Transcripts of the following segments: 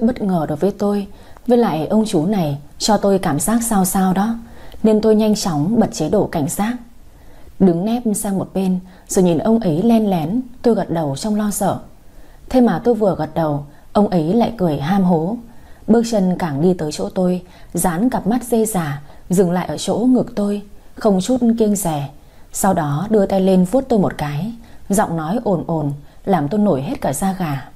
chút bất ngờ đối với tôi. Với lại ông chú này cho tôi cảm giác sao sao đó, Nên tôi nhanh chóng bật chế độ cảnh giác. Đứng nép sang một bên, Rồi nhìn ông ấy len lén, Tôi gật đầu trong lo sợ. Thế mà tôi vừa gật đầu, Ông ấy lại cười ham hố. Bước chân càng đi tới chỗ tôi, Dán cặp mắt dê già Dừng lại ở chỗ ngực tôi, Không chút kiêng rẻ Sau đó đưa tay lên vuốt tôi một cái, Giọng nói ồn ồn, Làm tôi nổi hết cả da gà.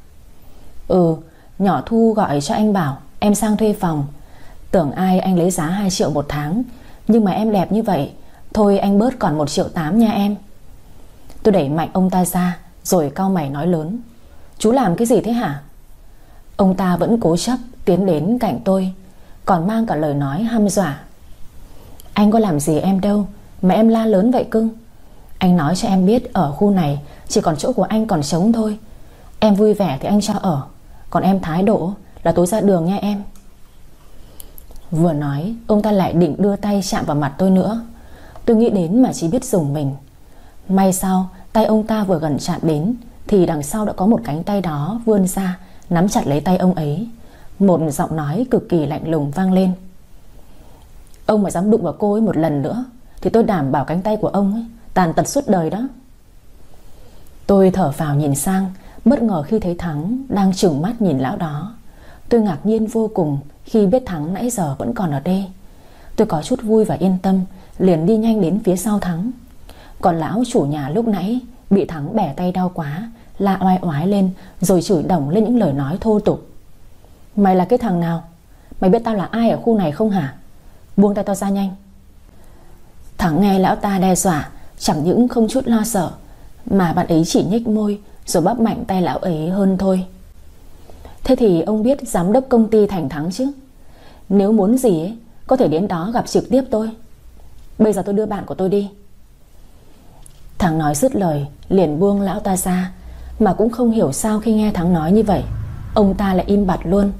Ừ Nhỏ Thu gọi cho anh bảo, Em sang thuê phòng. Tưởng ai anh lấy giá 2 triệu một tháng, Nhưng mà em đẹp như vậy, Thôi anh bớt còn 1 triệu 8 nha em. Tôi đẩy mạnh ông ta ra, Rồi cao mày nói lớn, Chú làm cái gì thế hả? Ông ta vẫn cố chấp tiến đến cạnh tôi, Còn mang cả lời nói hăm dọa, Anh có làm gì em đâu, Mà em la lớn vậy cưng Anh nói cho em biết ở khu này Chỉ còn chỗ của anh còn trống thôi. Em vui vẻ thì anh cho ở. Còn em thái độ, là tối ra đường nha em. Vừa nói, Ông ta lại định đưa tay chạm vào mặt tôi nữa. Tôi nghĩ đến mà chỉ biết dùng mình. May sao, Tay ông ta vừa gần chạm đến, Thì đằng sau đã có một cánh tay đó vươn ra, Nắm chặt lấy tay ông ấy. Một giọng nói cực kỳ lạnh lùng vang lên. Ông mà dám đụng vào cô ấy một lần nữa, Thì tôi đảm bảo cánh tay của ông ấy Tàn tật suốt đời đó. Tôi thở vào nhìn sang Bất ngờ khi thấy Thắng Đang trừng mắt nhìn lão đó, Tôi ngạc nhiên vô cùng Khi biết Thắng nãy giờ vẫn còn ở đây. Tôi có chút vui và yên tâm, Liền đi nhanh đến phía sau Thắng. Còn lão chủ nhà lúc nãy Bị Thắng bẻ tay đau quá, La oai oái lên Rồi chửi đồng lên những lời nói thô tục. Mày là cái thằng nào? Mày biết tao là ai ở khu này không hả? Buông tay tao ra nhanh. Thắng nghe lão ta đe dọa, Chẳng những không chút lo sợ, Mà bạn ấy chỉ nhếch môi rồi bắp mạnh tay lão ấy hơn thôi. Thế thì ông biết giám đốc công ty Thành Thắng chứ? Nếu muốn gì ấy, Có thể đến đó gặp trực tiếp tôi. Bây giờ tôi đưa bạn của tôi đi. Thằng nói dứt lời Liền buông lão ta ra Mà cũng không hiểu sao khi nghe Thắng nói như vậy Ông ta lại im bặt luôn.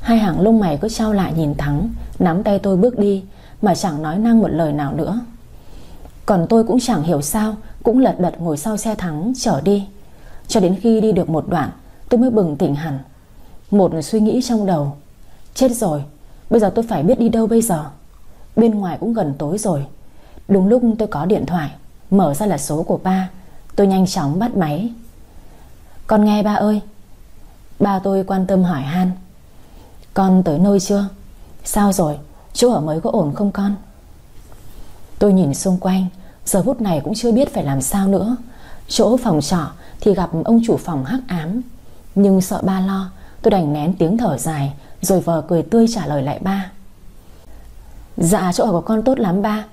Hai hàng lông mày cứ trao lại nhìn Thắng Nắm tay tôi bước đi Mà chẳng nói năng một lời nào nữa. Còn tôi cũng chẳng hiểu sao Cũng lật đật ngồi sau xe Thắng trở đi. Cho đến khi đi được một đoạn, Tôi mới bừng tỉnh hẳn. Một suy nghĩ trong đầu. Chết rồi, Bây giờ tôi phải biết đi đâu bây giờ? Bên ngoài cũng gần tối rồi. Đúng lúc tôi có điện thoại, Mở ra là số của ba, Tôi nhanh chóng bắt máy. Con nghe ba ơi. Ba tôi quan tâm hỏi han. Con tới nơi chưa? Sao rồi? Chỗ ở mới có ổn không con? Tôi nhìn xung quanh, Giờ phút này cũng chưa biết phải làm sao nữa. Chỗ phòng trọ thì gặp ông chủ phòng hắc ám. Nhưng sợ ba lo, Tôi đành nén tiếng thở dài, Rồi vờ cười tươi trả lời lại ba. Dạ chỗ ở của con tốt lắm ba.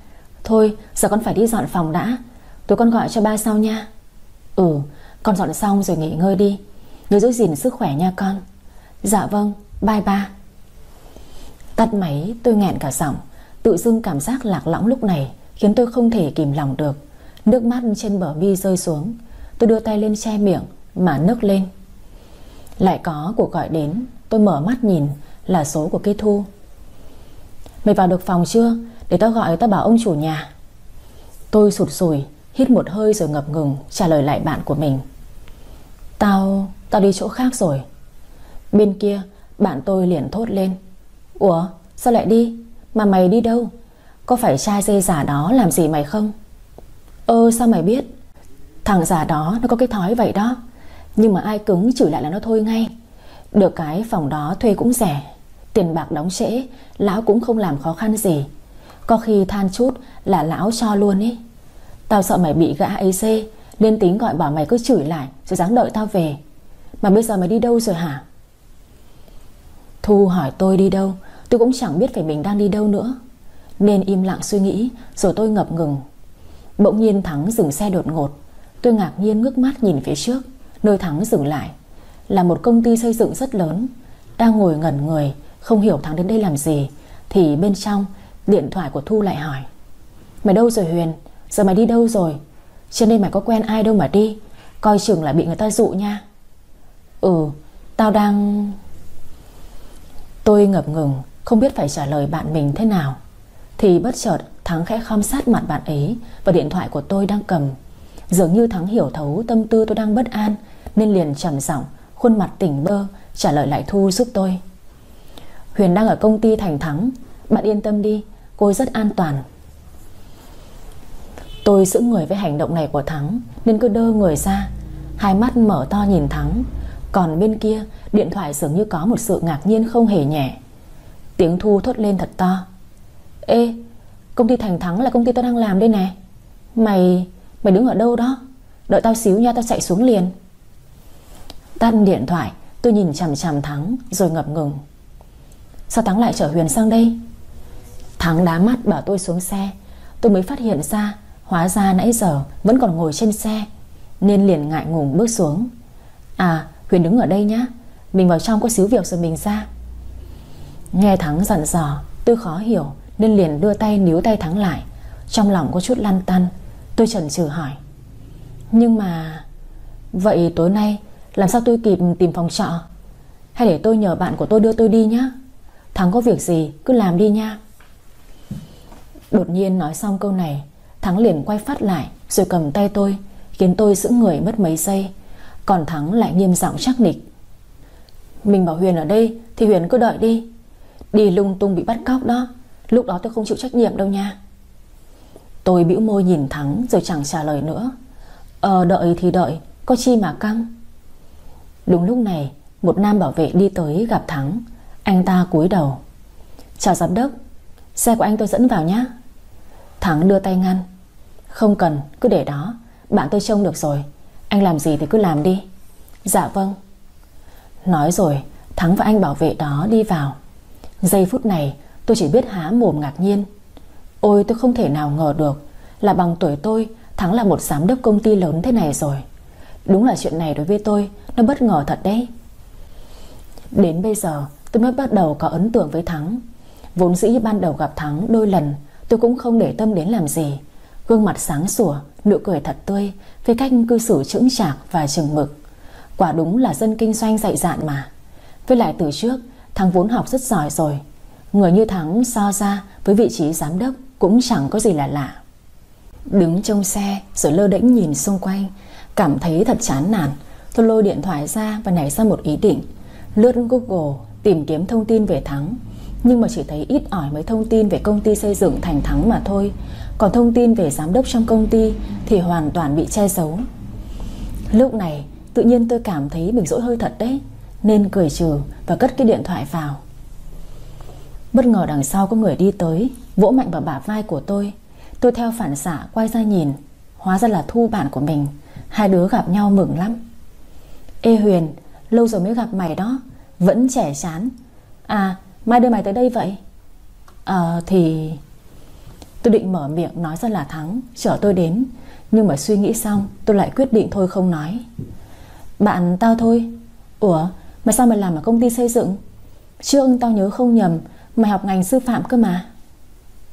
Thôi, giờ con phải đi dọn phòng đã. Tôi con gọi cho ba sau nha. Ừ con dọn xong rồi nghỉ ngơi đi. Nhớ giữ gìn sức khỏe nha con. Dạ vâng bye ba. Tắt máy, tôi nghẹn cả giọng. Tự dưng cảm giác lạc lõng lúc này Khiến tôi không thể kìm lòng được. Nước mắt trên bờ mi rơi xuống. Tôi đưa tay lên che miệng Mà nức lên. Lại có cuộc gọi đến, Tôi mở mắt nhìn là số của cây thu. Mày vào được phòng chưa? Để tao gọi, tao bảo ông chủ nhà. Tôi sụt sùi, Hít một hơi rồi ngập ngừng, Trả lời lại bạn của mình. Tao... tao đi chỗ khác rồi. Bên kia, Bạn tôi liền thốt lên. Ủa, sao lại đi? Mà mày đi đâu? Có phải trai dây giả đó làm gì mày không? Ơ, sao mày biết? Thằng già đó nó có cái thói vậy đó. Nhưng mà ai cứng chửi lại là nó thôi ngay. Được cái phòng đó thuê cũng rẻ, Tiền bạc đóng trễ, Lão cũng không làm khó khăn gì. Có khi than chút là lão cho luôn ý. Tao sợ mày bị gã ấy xê, Nên tính gọi bảo mày cứ chửi lại Rồi dáng đợi tao về. Mà bây giờ mày đi đâu rồi hả? Thu hỏi tôi đi đâu, Tôi cũng chẳng biết phải mình đang đi đâu nữa. Nên im lặng suy nghĩ, Rồi tôi ngập ngừng. Bỗng nhiên Thắng dừng xe đột ngột. Tôi ngạc nhiên ngước mắt nhìn phía trước, Nơi Thắng dừng lại. Là một công ty xây dựng rất lớn, Đang ngồi ngẩn người, Không hiểu Thắng đến đây làm gì, Thì bên trong, điện thoại của Thu lại hỏi. Mày đâu rồi Huyền? Giờ mày đi đâu rồi? Trên đây mày có quen ai đâu mà đi, Coi chừng là bị người ta dụ nha. Ừ Tao đang Tôi ngập ngừng, Không biết phải trả lời bạn mình thế nào. Thì bất chợt, Thắng khẽ khom sát mặt bạn ấy Và điện thoại của tôi đang cầm. Dường như Thắng hiểu thấu tâm tư tôi đang bất an, Nên liền trầm giọng, Khuôn mặt tỉnh bơ, Trả lời lại Thu giúp tôi. Huyền đang ở công ty Thành Thắng, Bạn yên tâm đi, Cô rất an toàn. Tôi giữ người với hành động này của Thắng, Nên cứ đơ người ra, Hai mắt mở to nhìn Thắng, Còn bên kia, điện thoại dường như có một sự ngạc nhiên không hề nhẹ. Tiếng Thu thốt lên thật to. Ê, Công ty Thành Thắng là công ty tôi đang làm đây nè. Mày Mày đứng ở đâu đó? Đợi tao xíu nha, tao chạy xuống liền. Tắt điện thoại, Tôi nhìn chằm chằm Thắng, rồi ngập ngừng. Sao Thắng lại chở Huyền sang đây? Thắng đá mắt bảo tôi xuống xe. Tôi mới phát hiện ra, Hóa ra nãy giờ vẫn còn ngồi trên xe, Nên liền ngại ngùng bước xuống. À Huyền đứng ở đây nhá. Mình vào trong có xíu việc rồi mình ra. Nghe Thắng dặn dò, Tôi khó hiểu, Nên liền đưa tay níu tay Thắng lại. Trong lòng có chút lăn tăn. Tôi chần chừ hỏi. Nhưng mà, Vậy tối nay làm sao tôi kịp tìm phòng trọ? Hay để tôi nhờ bạn của tôi đưa tôi đi nhá? Thắng có việc gì cứ làm đi nha. Đột nhiên nói xong câu này, Thắng liền quay phát lại Rồi cầm tay tôi, Khiến tôi giữ người mất mấy giây. Còn Thắng lại nghiêm giọng chắc nịch. Mình bảo Huyền ở đây Thì Huyền cứ đợi đi. Đi lung tung bị bắt cóc đó, Lúc đó tôi không chịu trách nhiệm đâu nha. Tôi bĩu môi nhìn Thắng Rồi chẳng trả lời nữa. Ờ đợi thì đợi, Có chi mà căng? Đúng lúc này, Một nam bảo vệ đi tới gặp Thắng. Anh ta cúi đầu. Chào giám đốc, Xe của anh tôi dẫn vào nhé Thắng đưa tay ngăn. Không cần, cứ để đó, Bạn tôi trông được rồi. Anh làm gì thì cứ làm đi. Dạ vâng. Nói rồi, Thắng và anh bảo vệ đó đi vào. Giây phút này, tôi chỉ biết há mồm ngạc nhiên. Ôi, tôi không thể nào ngờ được. Là bằng tuổi tôi, Thắng là một giám đốc công ty lớn thế này rồi. Đúng là chuyện này đối với tôi, Nó bất ngờ thật đấy. Đến bây giờ, tôi mới bắt đầu có ấn tượng với Thắng. Vốn dĩ ban đầu gặp Thắng đôi lần, Tôi cũng không để tâm đến làm gì. Gương mặt sáng sủa, Nụ cười thật tươi, Với cách cư xử chững chạc và chừng mực. Quả đúng là dân kinh doanh dạy dạn mà. Với lại từ trước, Thắng vốn học rất giỏi rồi. Người như Thắng so ra với vị trí giám đốc cũng chẳng có gì là lạ. Đứng trong xe rồi lơ đễnh nhìn xung quanh, Cảm thấy thật chán nản. Tôi lôi điện thoại ra và nảy ra một ý định. Lướt Google, tìm kiếm thông tin về Thắng. Nhưng mà chỉ thấy ít ỏi mấy thông tin về công ty xây dựng Thành Thắng mà thôi. Còn thông tin về giám đốc trong công ty Thì hoàn toàn bị che giấu. Lúc này, tự nhiên tôi cảm thấy mình dỗi hơi thật đấy, Nên cười trừ và cất cái điện thoại vào. Bất ngờ đằng sau có người đi tới. Vỗ mạnh vào bả vai của tôi. Tôi theo phản xạ, quay ra nhìn. Hóa ra là Thu, bạn của mình. Hai đứa gặp nhau mừng lắm. Ê Huyền, Lâu rồi mới gặp mày đó. Vẫn trẻ chán. À mai đưa mày tới đây vậy? Ờ thì Tôi định mở miệng nói ra là Thắng, Chở tôi đến. Nhưng mà suy nghĩ xong, tôi lại quyết định thôi không nói. Bạn tao thôi. Ủa, mà sao mày làm ở công ty xây dựng? Trương tao nhớ không nhầm, Mày học ngành sư phạm cơ mà.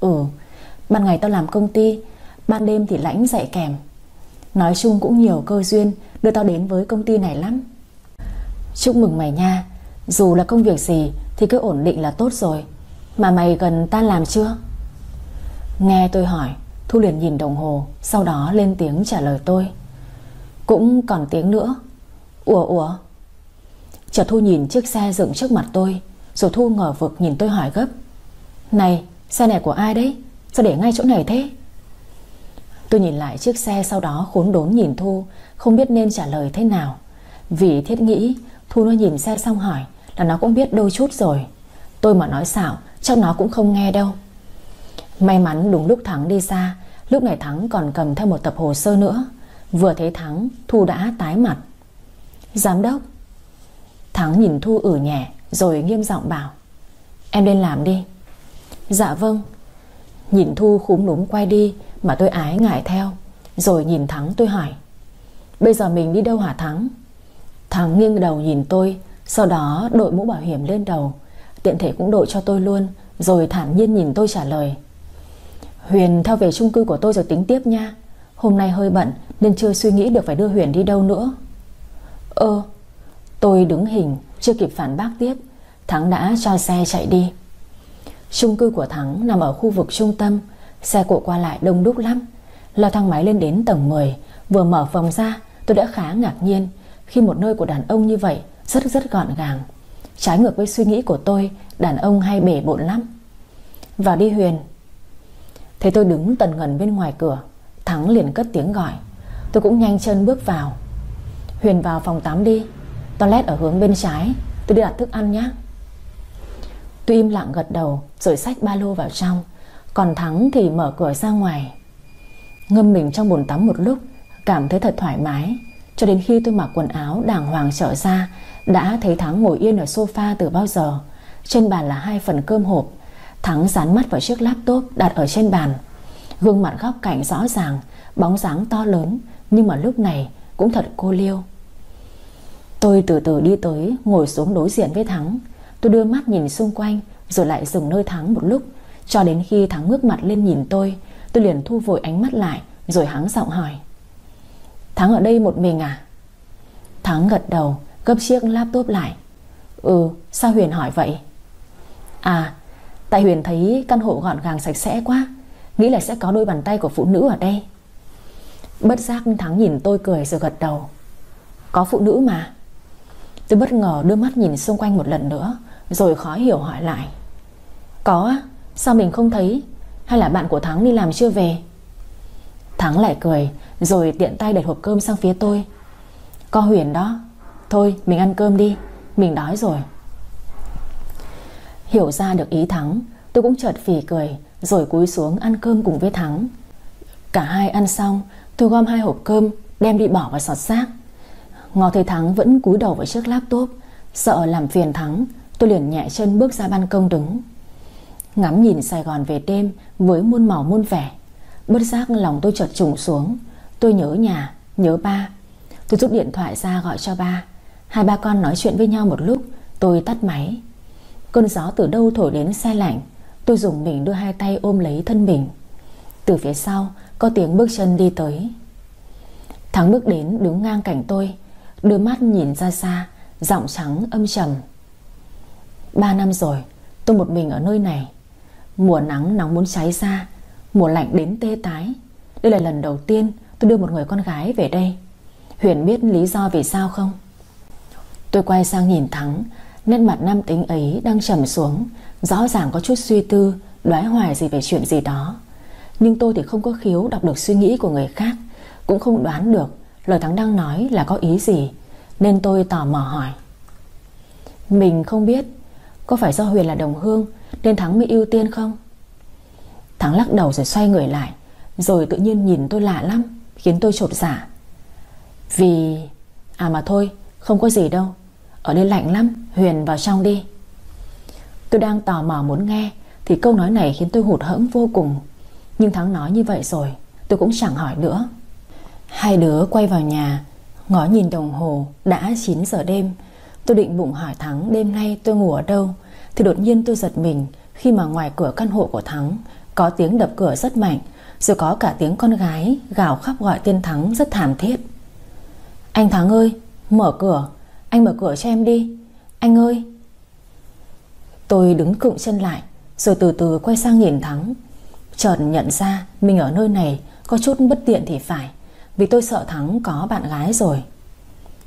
Ừ Ban ngày tao làm công ty, Ban đêm thì lãnh dạy kèm. Nói chung cũng nhiều cơ duyên, Đưa tao đến với công ty này lắm. Chúc mừng mày nha. Dù là công việc gì Thì cứ ổn định là tốt rồi. Mà mày gần tan làm chưa? Nghe tôi hỏi, Thu liền nhìn đồng hồ, Sau đó lên tiếng trả lời tôi. Cũng còn tiếng nữa. Ủa ủa? Chợt Thu nhìn chiếc xe dựng trước mặt tôi, Rồi Thu ngờ vực nhìn tôi hỏi gấp. Này xe này của ai đấy? Sao để ngay chỗ này thế? Tôi nhìn lại chiếc xe sau đó khốn đốn nhìn Thu, Không biết nên trả lời thế nào. Vì thiết nghĩ, Thu nó nhìn xe xong hỏi Là nó cũng biết đôi chút rồi. Tôi mà nói xạo, chắc nó cũng không nghe đâu. May mắn đúng lúc Thắng đi xa, Lúc này Thắng còn cầm theo một tập hồ sơ nữa. Vừa thấy Thắng, Thu đã tái mặt. Giám đốc. Thắng nhìn Thu ử nhẹ, Rồi nghiêm giọng bảo, Em lên làm đi. Dạ vâng. Nhìn Thu khúm núm quay đi Mà tôi ái ngại theo, Rồi nhìn Thắng tôi hỏi, Bây giờ mình đi đâu hả Thắng? Thắng nghiêng đầu nhìn tôi, Sau đó đội mũ bảo hiểm lên đầu, Tiện thể cũng đội cho tôi luôn, Rồi thản nhiên nhìn tôi trả lời, Huyền, theo về chung cư của tôi rồi tính tiếp nha. Hôm nay hơi bận Nên chưa suy nghĩ được phải đưa Huyền đi đâu nữa. Ơ. Tôi đứng hình, Chưa kịp phản bác tiếp, Thắng đã cho xe chạy đi. Chung cư của Thắng nằm ở khu vực trung tâm. Xe cộ qua lại đông đúc lắm. Leo thang máy lên đến tầng 10 Vừa mở phòng ra, tôi đã khá ngạc nhiên Khi một nơi của đàn ông như vậy Rất rất gọn gàng. Trái ngược với suy nghĩ của tôi, Đàn ông hay bể bộn lắm. Vào đi Huyền. Thấy tôi đứng tần ngần bên ngoài cửa, Thắng liền cất tiếng gọi. Tôi cũng nhanh chân bước vào. Huyền vào phòng tắm đi. Toilet ở hướng bên trái. Tôi đi đặt thức ăn nhé Tôi im lặng gật đầu, Rồi xách ba lô vào trong. Còn Thắng thì mở cửa ra ngoài. Ngâm mình trong bồn tắm một lúc, Cảm thấy thật thoải mái. Cho đến khi tôi mặc quần áo đàng hoàng trở ra, Đã thấy Thắng ngồi yên ở sofa từ bao giờ. Trên bàn là hai phần cơm hộp. Thắng dán mắt vào chiếc laptop đặt ở trên bàn. Gương mặt góc cạnh rõ ràng, Bóng dáng to lớn, Nhưng mà lúc này cũng thật cô liêu. Tôi từ từ đi tới, Ngồi xuống đối diện với Thắng. Tôi đưa mắt nhìn xung quanh, Rồi lại dừng nơi Thắng một lúc. Cho đến khi Thắng ngước mặt lên nhìn tôi Tôi liền thu vội ánh mắt lại, Rồi hắng giọng hỏi. Thắng ở đây một mình à? Thắng gật đầu, Gấp chiếc laptop lại. Ừ sao Huyền hỏi vậy? À Tại Huyền thấy căn hộ gọn gàng sạch sẽ quá, Nghĩ là sẽ có đôi bàn tay của phụ nữ ở đây. Bất giác Thắng nhìn tôi cười rồi gật đầu. Có phụ nữ mà. Tôi bất ngờ đưa mắt nhìn xung quanh một lần nữa rồi khó hiểu hỏi lại. Có á, Sao mình không thấy? Hay là bạn của Thắng đi làm chưa về? Thắng lại cười, Rồi tiện tay đẩy hộp cơm sang phía tôi. Có Huyền đó, Thôi, mình ăn cơm đi, Mình đói rồi. Hiểu ra được ý Thắng, Tôi cũng chợt phì cười, Rồi cúi xuống ăn cơm cùng với Thắng. Cả hai ăn xong, Tôi gom hai hộp cơm, Đem đi bỏ vào sọt xác. Ngò thấy Thắng vẫn cúi đầu vào chiếc laptop, Sợ làm phiền Thắng Tôi liền nhẹ chân bước ra ban công đứng. Ngắm nhìn Sài Gòn về đêm Với muôn màu muôn vẻ. Bất giác lòng tôi chợt trùng xuống. Tôi nhớ nhà, nhớ ba. Tôi rút điện thoại ra gọi cho ba. Hai ba con nói chuyện với nhau một lúc Tôi tắt máy. Cơn gió từ đâu thổi đến xe lạnh Tôi dùng mình đưa hai tay ôm lấy thân mình. Từ phía sau Có tiếng bước chân đi tới. Thắng bước đến đứng ngang cạnh tôi Đưa mắt nhìn ra xa Giọng trắng âm trầm. Ba năm rồi, Tôi một mình ở nơi này. Mùa nắng nóng muốn cháy ra, Mùa lạnh đến tê tái. Đây là lần đầu tiên tôi đưa một người con gái về đây. Huyền biết lý do vì sao không? Tôi quay sang nhìn Thắng, Nét mặt nam tính ấy đang trầm xuống, Rõ ràng có chút suy tư, Đoái hoài gì về chuyện gì đó. Nhưng tôi thì không có khiếu đọc được suy nghĩ của người khác, Cũng không đoán được Lời Thắng đang nói là có ý gì, Nên tôi tò mò hỏi. Mình không biết có phải do Huyền là đồng hương Nên Thắng mới ưu tiên không? Thắng lắc đầu rồi xoay người lại, Rồi tự nhiên nhìn tôi lạ lắm, Khiến tôi trột dạ. Vì... À mà thôi, Không có gì đâu, Ở đây lạnh lắm, Huyền vào trong đi. Tôi đang tò mò muốn nghe, Thì câu nói này khiến tôi hụt hẫng vô cùng. Nhưng Thắng nói như vậy rồi, Tôi cũng chẳng hỏi nữa. Hai đứa quay vào nhà, Ngó nhìn đồng hồ, đã 9 giờ đêm. Tôi định bụng hỏi Thắng, đêm nay tôi ngủ ở đâu? Thì đột nhiên tôi giật mình, Khi mà ngoài cửa căn hộ của Thắng, Có tiếng đập cửa rất mạnh, Rồi có cả tiếng con gái gào khóc gọi tên Thắng rất thảm thiết. Anh Thắng ơi, Mở cửa, Anh mở cửa cho em đi, Anh ơi. Tôi đứng cụng chân lại, Rồi từ từ quay sang nhìn Thắng. Chợt nhận ra mình ở nơi này Có chút bất tiện thì phải, Vì tôi sợ Thắng có bạn gái rồi.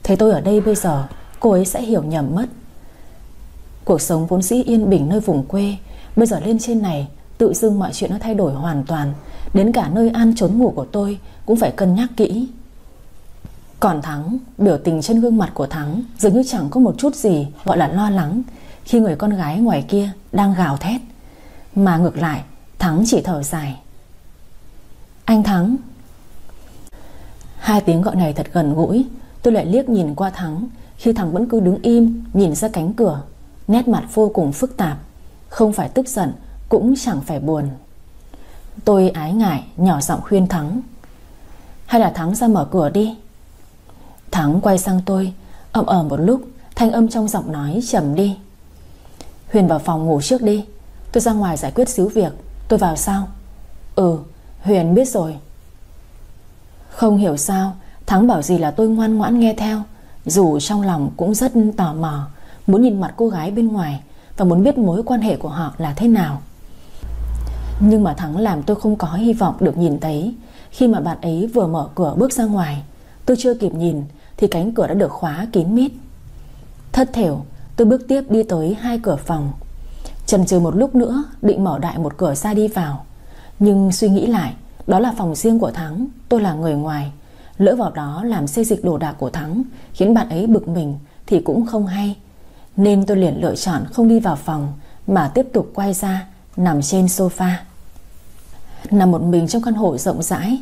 Thấy tôi ở đây bây giờ Cô ấy sẽ hiểu nhầm mất. Cuộc sống vốn dĩ yên bình nơi vùng quê, Bây giờ lên trên này, Tự dưng mọi chuyện nó thay đổi hoàn toàn. Đến cả nơi ăn trốn ngủ của tôi Cũng phải cân nhắc kỹ. Còn Thắng, Biểu tình trên gương mặt của Thắng Dường như chẳng có một chút gì gọi là lo lắng Khi người con gái ngoài kia Đang gào thét. Mà ngược lại, Thắng chỉ thở dài. Anh Thắng. Hai tiếng gọi này thật gần gũi, Tôi lại liếc nhìn qua Thắng khi thằng vẫn cứ đứng im, Nhìn ra cánh cửa, Nét mặt vô cùng phức tạp, Không phải tức giận, Cũng chẳng phải buồn. Tôi ái ngại, nhỏ giọng khuyên Thắng. Hay là Thắng ra mở cửa đi. Thắng quay sang tôi, ậm ờ một lúc, Thanh âm trong giọng nói trầm đi. Huyền vào phòng ngủ trước đi, Tôi ra ngoài giải quyết xíu việc, Tôi vào sao? Ừ Huyền biết rồi. Không hiểu sao, Thắng bảo gì là tôi ngoan ngoãn nghe theo dù trong lòng cũng rất tò mò, Muốn nhìn mặt cô gái bên ngoài Và muốn biết mối quan hệ của họ là thế nào. Nhưng mà Thắng làm tôi không có hy vọng được nhìn thấy. Khi mà bạn ấy vừa mở cửa bước ra ngoài, Tôi chưa kịp nhìn Thì cánh cửa đã được khóa kín mít. Thất thểu, Tôi bước tiếp đi tới hai cửa phòng. Chần chừ một lúc nữa, Định mở đại một cửa ra đi vào. Nhưng suy nghĩ lại, Đó là phòng riêng của Thắng, Tôi là người ngoài. Lỡ vào đó làm xây dịch đồ đạc của Thắng, Khiến bạn ấy bực mình Thì cũng không hay. Nên tôi liền lựa chọn không đi vào phòng, Mà tiếp tục quay ra, Nằm trên sofa. Nằm một mình trong căn hộ rộng rãi,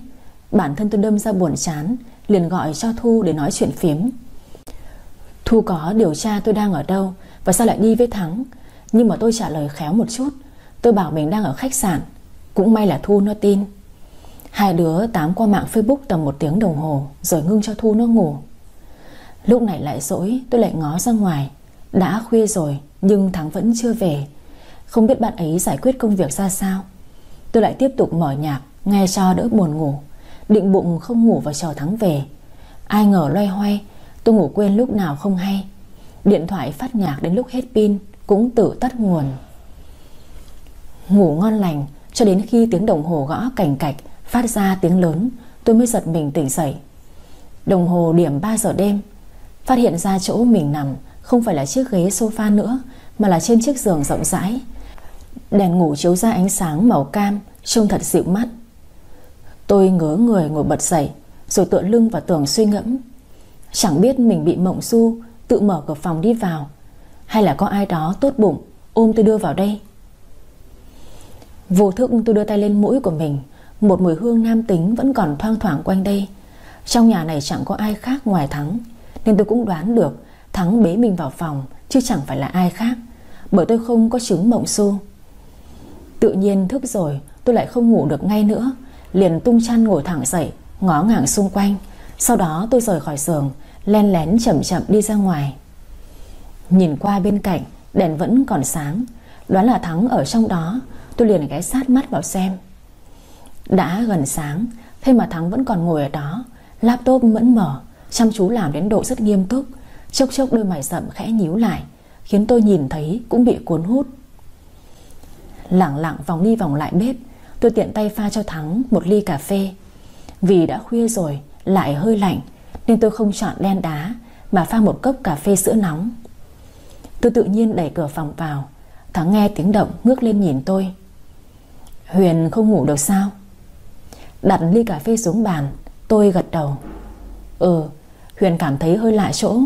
Bản thân tôi đâm ra buồn chán, Liền gọi cho Thu để nói chuyện phím Thu có điều tra tôi đang ở đâu Và sao lại đi với Thắng, Nhưng mà tôi trả lời khéo một chút. Tôi bảo mình đang ở khách sạn, Cũng may là Thu nó tin. Hai đứa tám qua mạng Facebook tầm một tiếng đồng hồ, Rồi ngưng cho Thu nó ngủ. Lúc này lại dỗi, Tôi lại ngó ra ngoài. Đã khuya rồi, nhưng Thắng vẫn chưa về. Không biết bạn ấy giải quyết công việc ra sao. Tôi lại tiếp tục mở nhạc, Nghe cho đỡ buồn ngủ. Định bụng không ngủ và chờ Thắng về. Ai ngờ loay hoay, Tôi ngủ quên lúc nào không hay. Điện thoại phát nhạc đến lúc hết pin, Cũng tự tắt nguồn. Ngủ ngon lành, Cho đến khi tiếng đồng hồ gõ cảnh cạch. Phát ra tiếng lớn, Tôi mới giật mình tỉnh dậy. Đồng hồ điểm 3 giờ đêm, Phát hiện ra chỗ mình nằm Không phải là chiếc ghế sofa nữa, Mà là trên chiếc giường rộng rãi. Đèn ngủ chiếu ra ánh sáng màu cam, Trông thật dịu mắt. Tôi ngớ người ngồi bật dậy, Rồi tựa lưng vào tường suy ngẫm. Chẳng biết mình bị mộng du, Tự mở cửa phòng đi vào, Hay là có ai đó tốt bụng Ôm tôi đưa vào đây. Vô thức tôi đưa tay lên mũi của mình một mùi hương nam tính vẫn còn thoang thoảng quanh đây. Trong nhà này chẳng có ai khác ngoài Thắng, Nên tôi cũng đoán được Thắng bế mình vào phòng, Chứ chẳng phải là ai khác, Bởi tôi không có chứng mộng su Tự nhiên thức rồi, tôi lại không ngủ được ngay nữa, Liền tung chăn ngồi thẳng dậy, Ngó ngàng xung quanh. Sau đó tôi rời khỏi giường, Len lén chậm chậm đi ra ngoài. Nhìn qua bên cạnh, Đèn vẫn còn sáng. Đoán là Thắng ở trong đó, Tôi liền ghé sát mắt vào xem. Đã gần sáng, Thế mà Thắng vẫn còn ngồi ở đó, Laptop vẫn mở Chăm chú làm đến độ rất nghiêm túc. Chốc chốc đôi mày rậm khẽ nhíu lại, Khiến tôi nhìn thấy cũng bị cuốn hút. Lặng lặng vòng đi vòng lại bếp, Tôi tiện tay pha cho Thắng một ly cà phê. Vì đã khuya rồi, Lại hơi lạnh, Nên tôi không chọn đen đá, Mà pha một cốc cà phê sữa nóng. Tôi tự nhiên đẩy cửa phòng vào, Thắng nghe tiếng động ngước lên nhìn tôi. Huyền không ngủ được sao? Đặt ly cà phê xuống bàn. Tôi gật đầu. Ừ Huyền cảm thấy hơi lạ chỗ.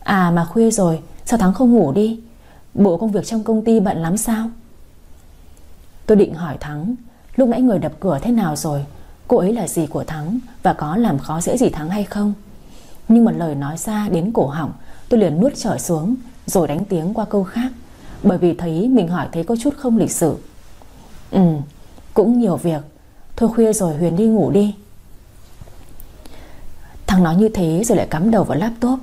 À mà khuya rồi, Sao Thắng không ngủ đi? Bộ công việc trong công ty bận lắm sao? Tôi định hỏi Thắng, Lúc nãy người đập cửa thế nào rồi? Cô ấy là gì của Thắng Và có làm khó dễ gì Thắng hay không? Nhưng một lời nói ra đến cổ họng, Tôi liền nuốt trở xuống, Rồi đánh tiếng qua câu khác. Bởi vì thấy mình hỏi thấy có chút không lịch sự. Ừ Cũng nhiều việc. Thôi khuya rồi, Huyền đi ngủ đi. Thằng nói như thế rồi lại cắm đầu vào laptop.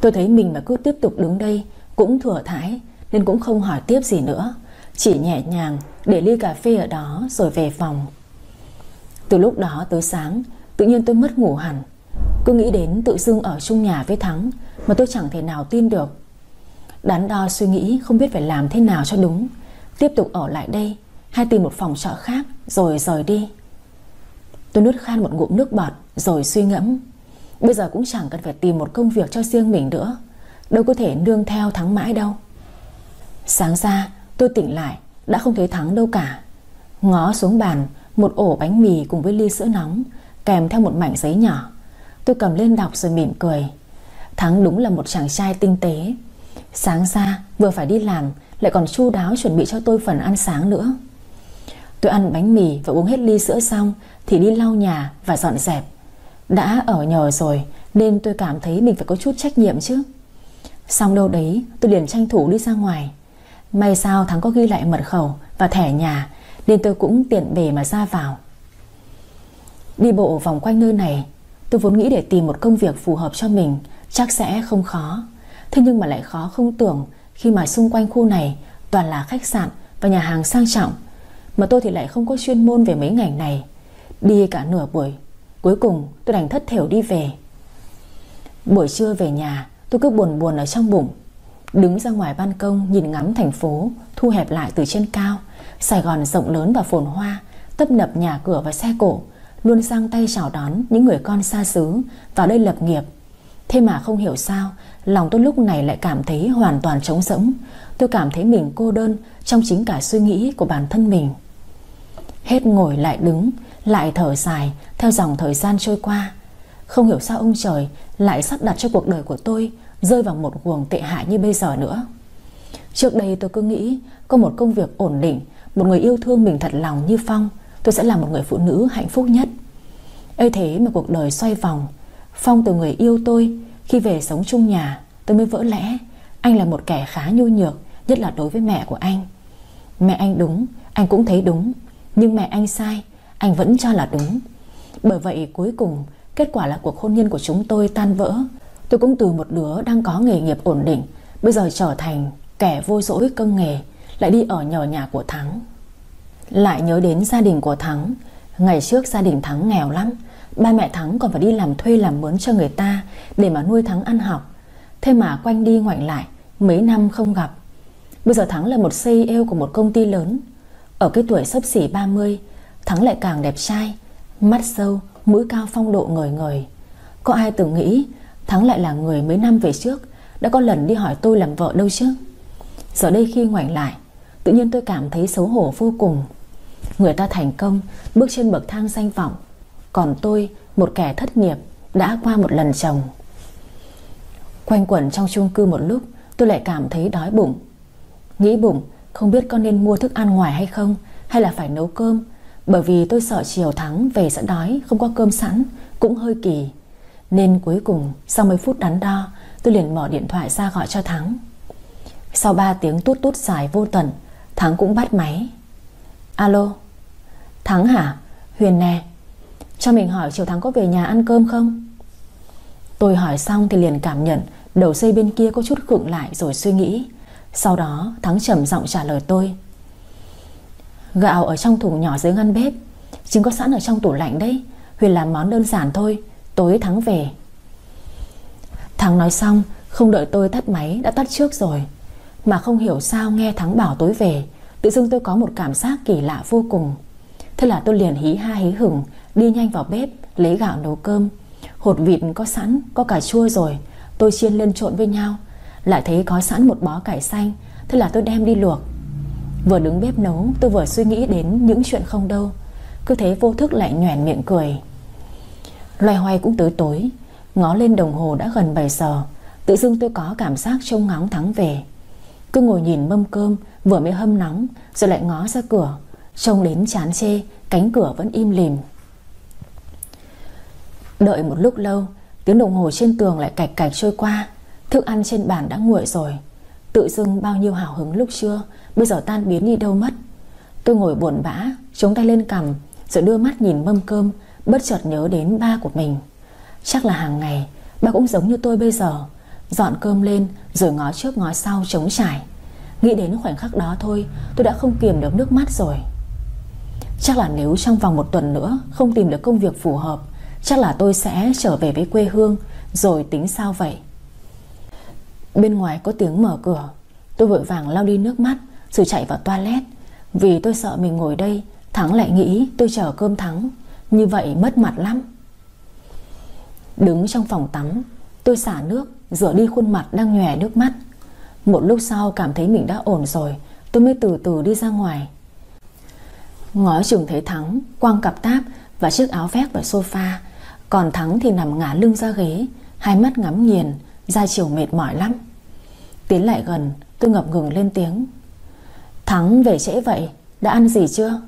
Tôi thấy mình mà cứ tiếp tục đứng đây Cũng thừa thái Nên cũng không hỏi tiếp gì nữa. Chỉ nhẹ nhàng để ly cà phê ở đó rồi về phòng. Từ lúc đó tới sáng, Tự nhiên tôi mất ngủ hẳn. Cứ nghĩ đến tự dưng ở chung nhà với Thắng Mà tôi chẳng thể nào tin được. Đắn đo suy nghĩ không biết phải làm thế nào cho đúng. Tiếp tục ở lại đây, Hay tìm một phòng trọ khác Rồi rời đi. Tôi nuốt khan một ngụm nước bọt, Rồi suy ngẫm. Bây giờ cũng chẳng cần phải tìm một công việc cho riêng mình nữa. Đâu có thể nương theo thắng mãi đâu. Sáng ra, tôi tỉnh lại, đã không thấy Thắng đâu cả. Ngó xuống bàn, Một ổ bánh mì cùng với ly sữa nóng, Kèm theo một mảnh giấy nhỏ. Tôi cầm lên đọc rồi mỉm cười. Thắng đúng là một chàng trai tinh tế. Sáng ra, vừa phải đi làm, Lại còn chu đáo chuẩn bị cho tôi phần ăn sáng nữa. Tôi ăn bánh mì và uống hết ly sữa xong Thì đi lau nhà và dọn dẹp. Đã ở nhờ rồi Nên tôi cảm thấy mình phải có chút trách nhiệm chứ. Xong đâu đấy, tôi liền tranh thủ đi ra ngoài. May sao Thắng có ghi lại mật khẩu Và thẻ nhà Nên tôi cũng tiện bề mà ra vào. Đi bộ vòng quanh nơi này, Tôi vốn nghĩ để tìm một công việc phù hợp cho mình Chắc sẽ không khó. Thế nhưng mà lại khó không tưởng Khi mà xung quanh khu này Toàn là khách sạn và nhà hàng sang trọng. Mà tôi thì lại không có chuyên môn về mấy ngành này. Đi cả nửa buổi, Cuối cùng tôi đành thất thểu đi về. Buổi trưa về nhà, Tôi cứ buồn buồn ở trong bụng. Đứng ra ngoài ban công, nhìn ngắm thành phố, Thu hẹp lại từ trên cao. Sài Gòn rộng lớn và phồn hoa, Tấp nập nhà cửa và xe cổ Luôn sang tay chào đón những người con xa xứ Vào đây lập nghiệp. Thế mà không hiểu sao, Lòng tôi lúc này lại cảm thấy hoàn toàn trống rỗng. Tôi cảm thấy mình cô đơn Trong chính cả suy nghĩ của bản thân mình. Hết ngồi lại đứng Lại thở dài Theo dòng thời gian trôi qua. Không hiểu sao ông trời lại sắp đặt cho cuộc đời của tôi Rơi vào một guồng tệ hại như bây giờ nữa. Trước đây tôi cứ nghĩ Có một công việc ổn định Một người yêu thương mình thật lòng như Phong Tôi sẽ là một người phụ nữ hạnh phúc nhất. Ấy thế mà cuộc đời xoay vòng Phong từ người yêu tôi Khi về sống chung nhà tôi mới vỡ lẽ Anh là một kẻ khá nhu nhược Nhất là đối với mẹ của anh. Mẹ anh đúng, anh cũng thấy đúng nhưng mẹ anh sai, anh vẫn cho là đúng. Bởi vậy cuối cùng Kết quả là cuộc hôn nhân của chúng tôi tan vỡ. Tôi cũng từ một đứa đang có nghề nghiệp ổn định Bây giờ trở thành kẻ vô dỗi công nghề Lại đi ở nhờ nhà của Thắng. Lại nhớ đến gia đình của Thắng. Ngày trước gia đình Thắng nghèo lắm Ba mẹ Thắng còn phải đi làm thuê làm mướn cho người ta Để mà nuôi Thắng ăn học. Thế mà quanh đi ngoảnh lại Mấy năm không gặp. Bây giờ Thắng là một CEO của một công ty lớn. Ở cái tuổi sấp xỉ 30 Thắng lại càng đẹp trai Mắt sâu, mũi cao phong độ ngời ngời. Có ai từng nghĩ Thắng lại là người mấy năm về trước Đã có lần đi hỏi tôi làm vợ đâu chứ? Giờ đây khi ngoảnh lại Tự nhiên tôi cảm thấy xấu hổ vô cùng. Người ta thành công Bước trên bậc thang danh vọng. Còn tôi một kẻ thất nghiệp Đã qua một lần chồng. Quanh quẩn trong chung cư một lúc Tôi lại cảm thấy đói bụng. Nghĩ bụng không biết con nên mua thức ăn ngoài hay không, Hay là phải nấu cơm? Bởi vì tôi sợ chiều thắng về sẽ đói, Không có cơm sẵn, Cũng hơi kỳ. Nên cuối cùng, sau mấy phút đắn đo, Tôi liền mở điện thoại ra gọi cho Thắng. Sau 3 tiếng tút tút dài vô tận, Thắng cũng bắt máy. Alo? Thắng hả? Huyền nè. Cho mình hỏi chiều Thắng có về nhà ăn cơm không? Tôi hỏi xong thì liền cảm nhận Đầu dây bên kia có chút khựng lại rồi suy nghĩ. Sau đó, Thắng trầm giọng trả lời tôi. Gạo ở trong thùng nhỏ dưới ngăn bếp. Trứng có sẵn ở trong tủ lạnh đấy. Huyền làm món đơn giản thôi. Tối Thắng về. Thắng nói xong, Không đợi tôi tắt máy, đã tắt trước rồi. Mà không hiểu sao nghe Thắng bảo tối về, Tự dưng tôi có một cảm giác kỳ lạ vô cùng. Thế là tôi liền hí ha hí hửng, Đi nhanh vào bếp, Lấy gạo nấu cơm. Hột vịt có sẵn, Có cà chua rồi. Tôi chiên lên trộn với nhau. Lại thấy có sẵn một bó cải xanh, Thế là tôi đem đi luộc. Vừa đứng bếp nấu, tôi vừa suy nghĩ đến những chuyện không đâu. Cứ thế vô thức lại nhoẻn miệng cười. Loay hoay cũng tới tối, Ngó lên đồng hồ đã gần 7 giờ, Tự dưng tôi có cảm giác trông ngóng thắng về. Cứ ngồi nhìn mâm cơm, Vừa mới hâm nóng, Rồi lại ngó ra cửa. Trông đến chán chê, Cánh cửa vẫn im lìm. Đợi một lúc lâu, Tiếng đồng hồ trên tường lại cạch cạch trôi qua. Thức ăn trên bàn đã nguội rồi. Tự dưng bao nhiêu hào hứng lúc trưa, Bây giờ tan biến đi đâu mất. Tôi ngồi buồn bã, Chống tay lên cằm, Rồi đưa mắt nhìn mâm cơm, Bất chợt nhớ đến ba của mình. Chắc là hàng ngày, Ba cũng giống như tôi bây giờ, Dọn cơm lên, rồi ngó trước ngó sau chống trải. Nghĩ đến khoảnh khắc đó thôi, Tôi đã không kiềm được nước mắt rồi. Chắc là nếu trong vòng một tuần nữa Không tìm được công việc phù hợp, Chắc là tôi sẽ trở về với quê hương, Rồi tính sao vậy? Bên ngoài có tiếng mở cửa. Tôi vội vàng lau đi nước mắt, Rồi chạy vào toilet. Vì tôi sợ mình ngồi đây, Thắng lại nghĩ tôi chờ cơm Thắng. Như vậy mất mặt lắm. Đứng trong phòng tắm, Tôi xả nước, Rửa đi khuôn mặt đang nhòe nước mắt. Một lúc sau cảm thấy mình đã ổn rồi, Tôi mới từ từ đi ra ngoài. Ngó trường thấy Thắng quang cặp táp và chiếc áo vét vào sofa. Còn Thắng thì nằm ngả lưng ra ghế, Hai mắt ngắm nghiền, Da chiều mệt mỏi lắm. Tiến lại gần, tôi ngập ngừng lên tiếng. Thắng về trễ vậy, Đã ăn gì chưa?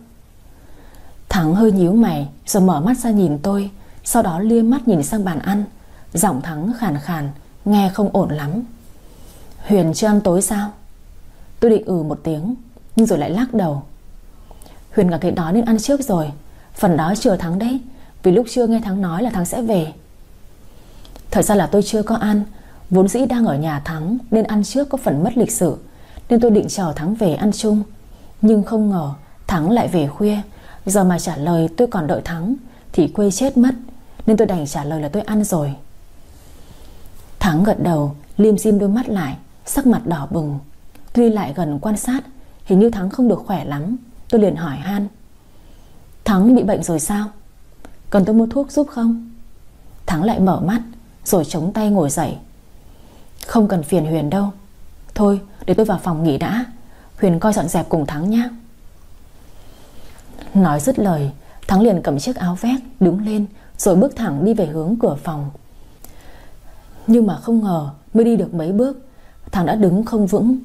Thắng hơi nhíu mày, Rồi mở mắt ra nhìn tôi, Sau đó lia mắt nhìn sang bàn ăn. Giọng Thắng khàn khàn, Nghe không ổn lắm. Huyền chưa ăn tối sao? Tôi định ừ một tiếng, Nhưng rồi lại lắc đầu. Huyền cảm thấy đó nên ăn trước rồi, Phần đó chưa Thắng đấy, Vì lúc chưa nghe Thắng nói là Thắng sẽ về. Thật ra là tôi chưa có ăn Vốn dĩ đang ở nhà Thắng Nên ăn trước có phần mất lịch sự Nên tôi định chờ Thắng về ăn chung. Nhưng không ngờ Thắng lại về khuya. Giờ mà trả lời tôi còn đợi Thắng Thì quê chết mất, Nên tôi đành trả lời là tôi ăn rồi. Thắng gật đầu, Liêm diêm đôi mắt lại, Sắc mặt đỏ bừng. Tuy lại gần quan sát, Hình như Thắng không được khỏe lắm, Tôi liền hỏi Han. Thắng bị bệnh rồi sao? Cần tôi mua thuốc giúp không? Thắng lại mở mắt, Rồi chống tay ngồi dậy. Không cần phiền Huyền đâu. Thôi, để tôi vào phòng nghỉ đã. Huyền coi dọn dẹp cùng Thắng nhé Nói dứt lời, Thắng liền cầm chiếc áo vét Đứng lên, rồi bước thẳng đi về hướng cửa phòng. Nhưng mà không ngờ, Mới đi được mấy bước, Thắng đã đứng không vững.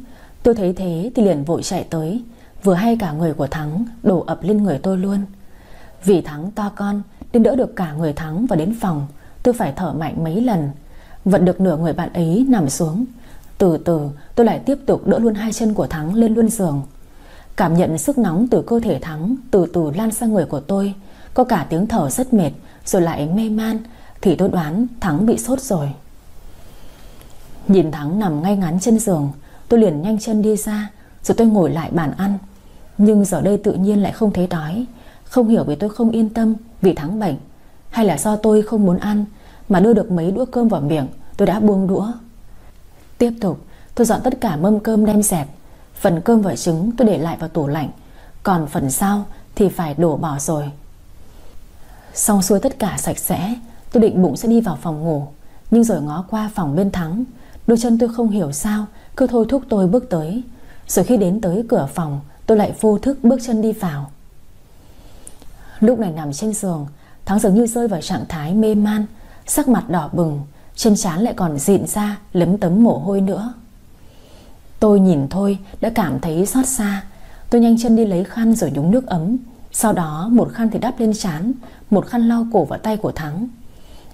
Tôi thấy thế thì liền vội chạy tới. Vừa hay cả người của Thắng đổ ập lên người tôi luôn. Vì Thắng to con, Nên đỡ được cả người Thắng và đến phòng, Tôi phải thở mạnh mấy lần. Vận được nửa người bạn ấy nằm xuống. Từ từ, tôi lại tiếp tục đỡ luôn hai chân của Thắng lên luôn giường. Cảm nhận sức nóng từ cơ thể Thắng Từ từ lan sang người của tôi. Có cả tiếng thở rất mệt, Rồi lại mê man, Thì tôi đoán Thắng bị sốt rồi. Nhìn Thắng nằm ngay ngắn trên giường, Tôi liền nhanh chân đi ra, Rồi tôi ngồi lại bàn ăn. Nhưng giờ đây tự nhiên lại không thấy đói. Không hiểu vì tôi không yên tâm Vì Thắng bệnh, Hay là do tôi không muốn ăn mà đưa được mấy đũa cơm vào miệng, Tôi đã buông đũa. Tiếp tục, tôi dọn tất cả mâm cơm đem dẹp. Phần cơm và trứng tôi để lại vào tủ lạnh, Còn phần sau thì phải đổ bỏ rồi. Xong xuôi tất cả sạch sẽ, Tôi định bụng sẽ đi vào phòng ngủ. Nhưng rồi ngó qua phòng bên Thắng, Đôi chân tôi không hiểu sao, Cứ thôi thúc tôi bước tới. Rồi khi đến tới cửa phòng, Tôi lại vô thức bước chân đi vào. Lúc này nằm trên giường, Thắng dường như rơi vào trạng thái mê man Sắc mặt đỏ bừng, Trên trán lại còn dịn ra Lấm tấm mồ hôi nữa. Tôi nhìn thôi, đã cảm thấy xót xa. Tôi nhanh chân đi lấy khăn rồi nhúng nước ấm. Sau đó, một khăn thì đắp lên trán, Một khăn lau cổ và tay của Thắng.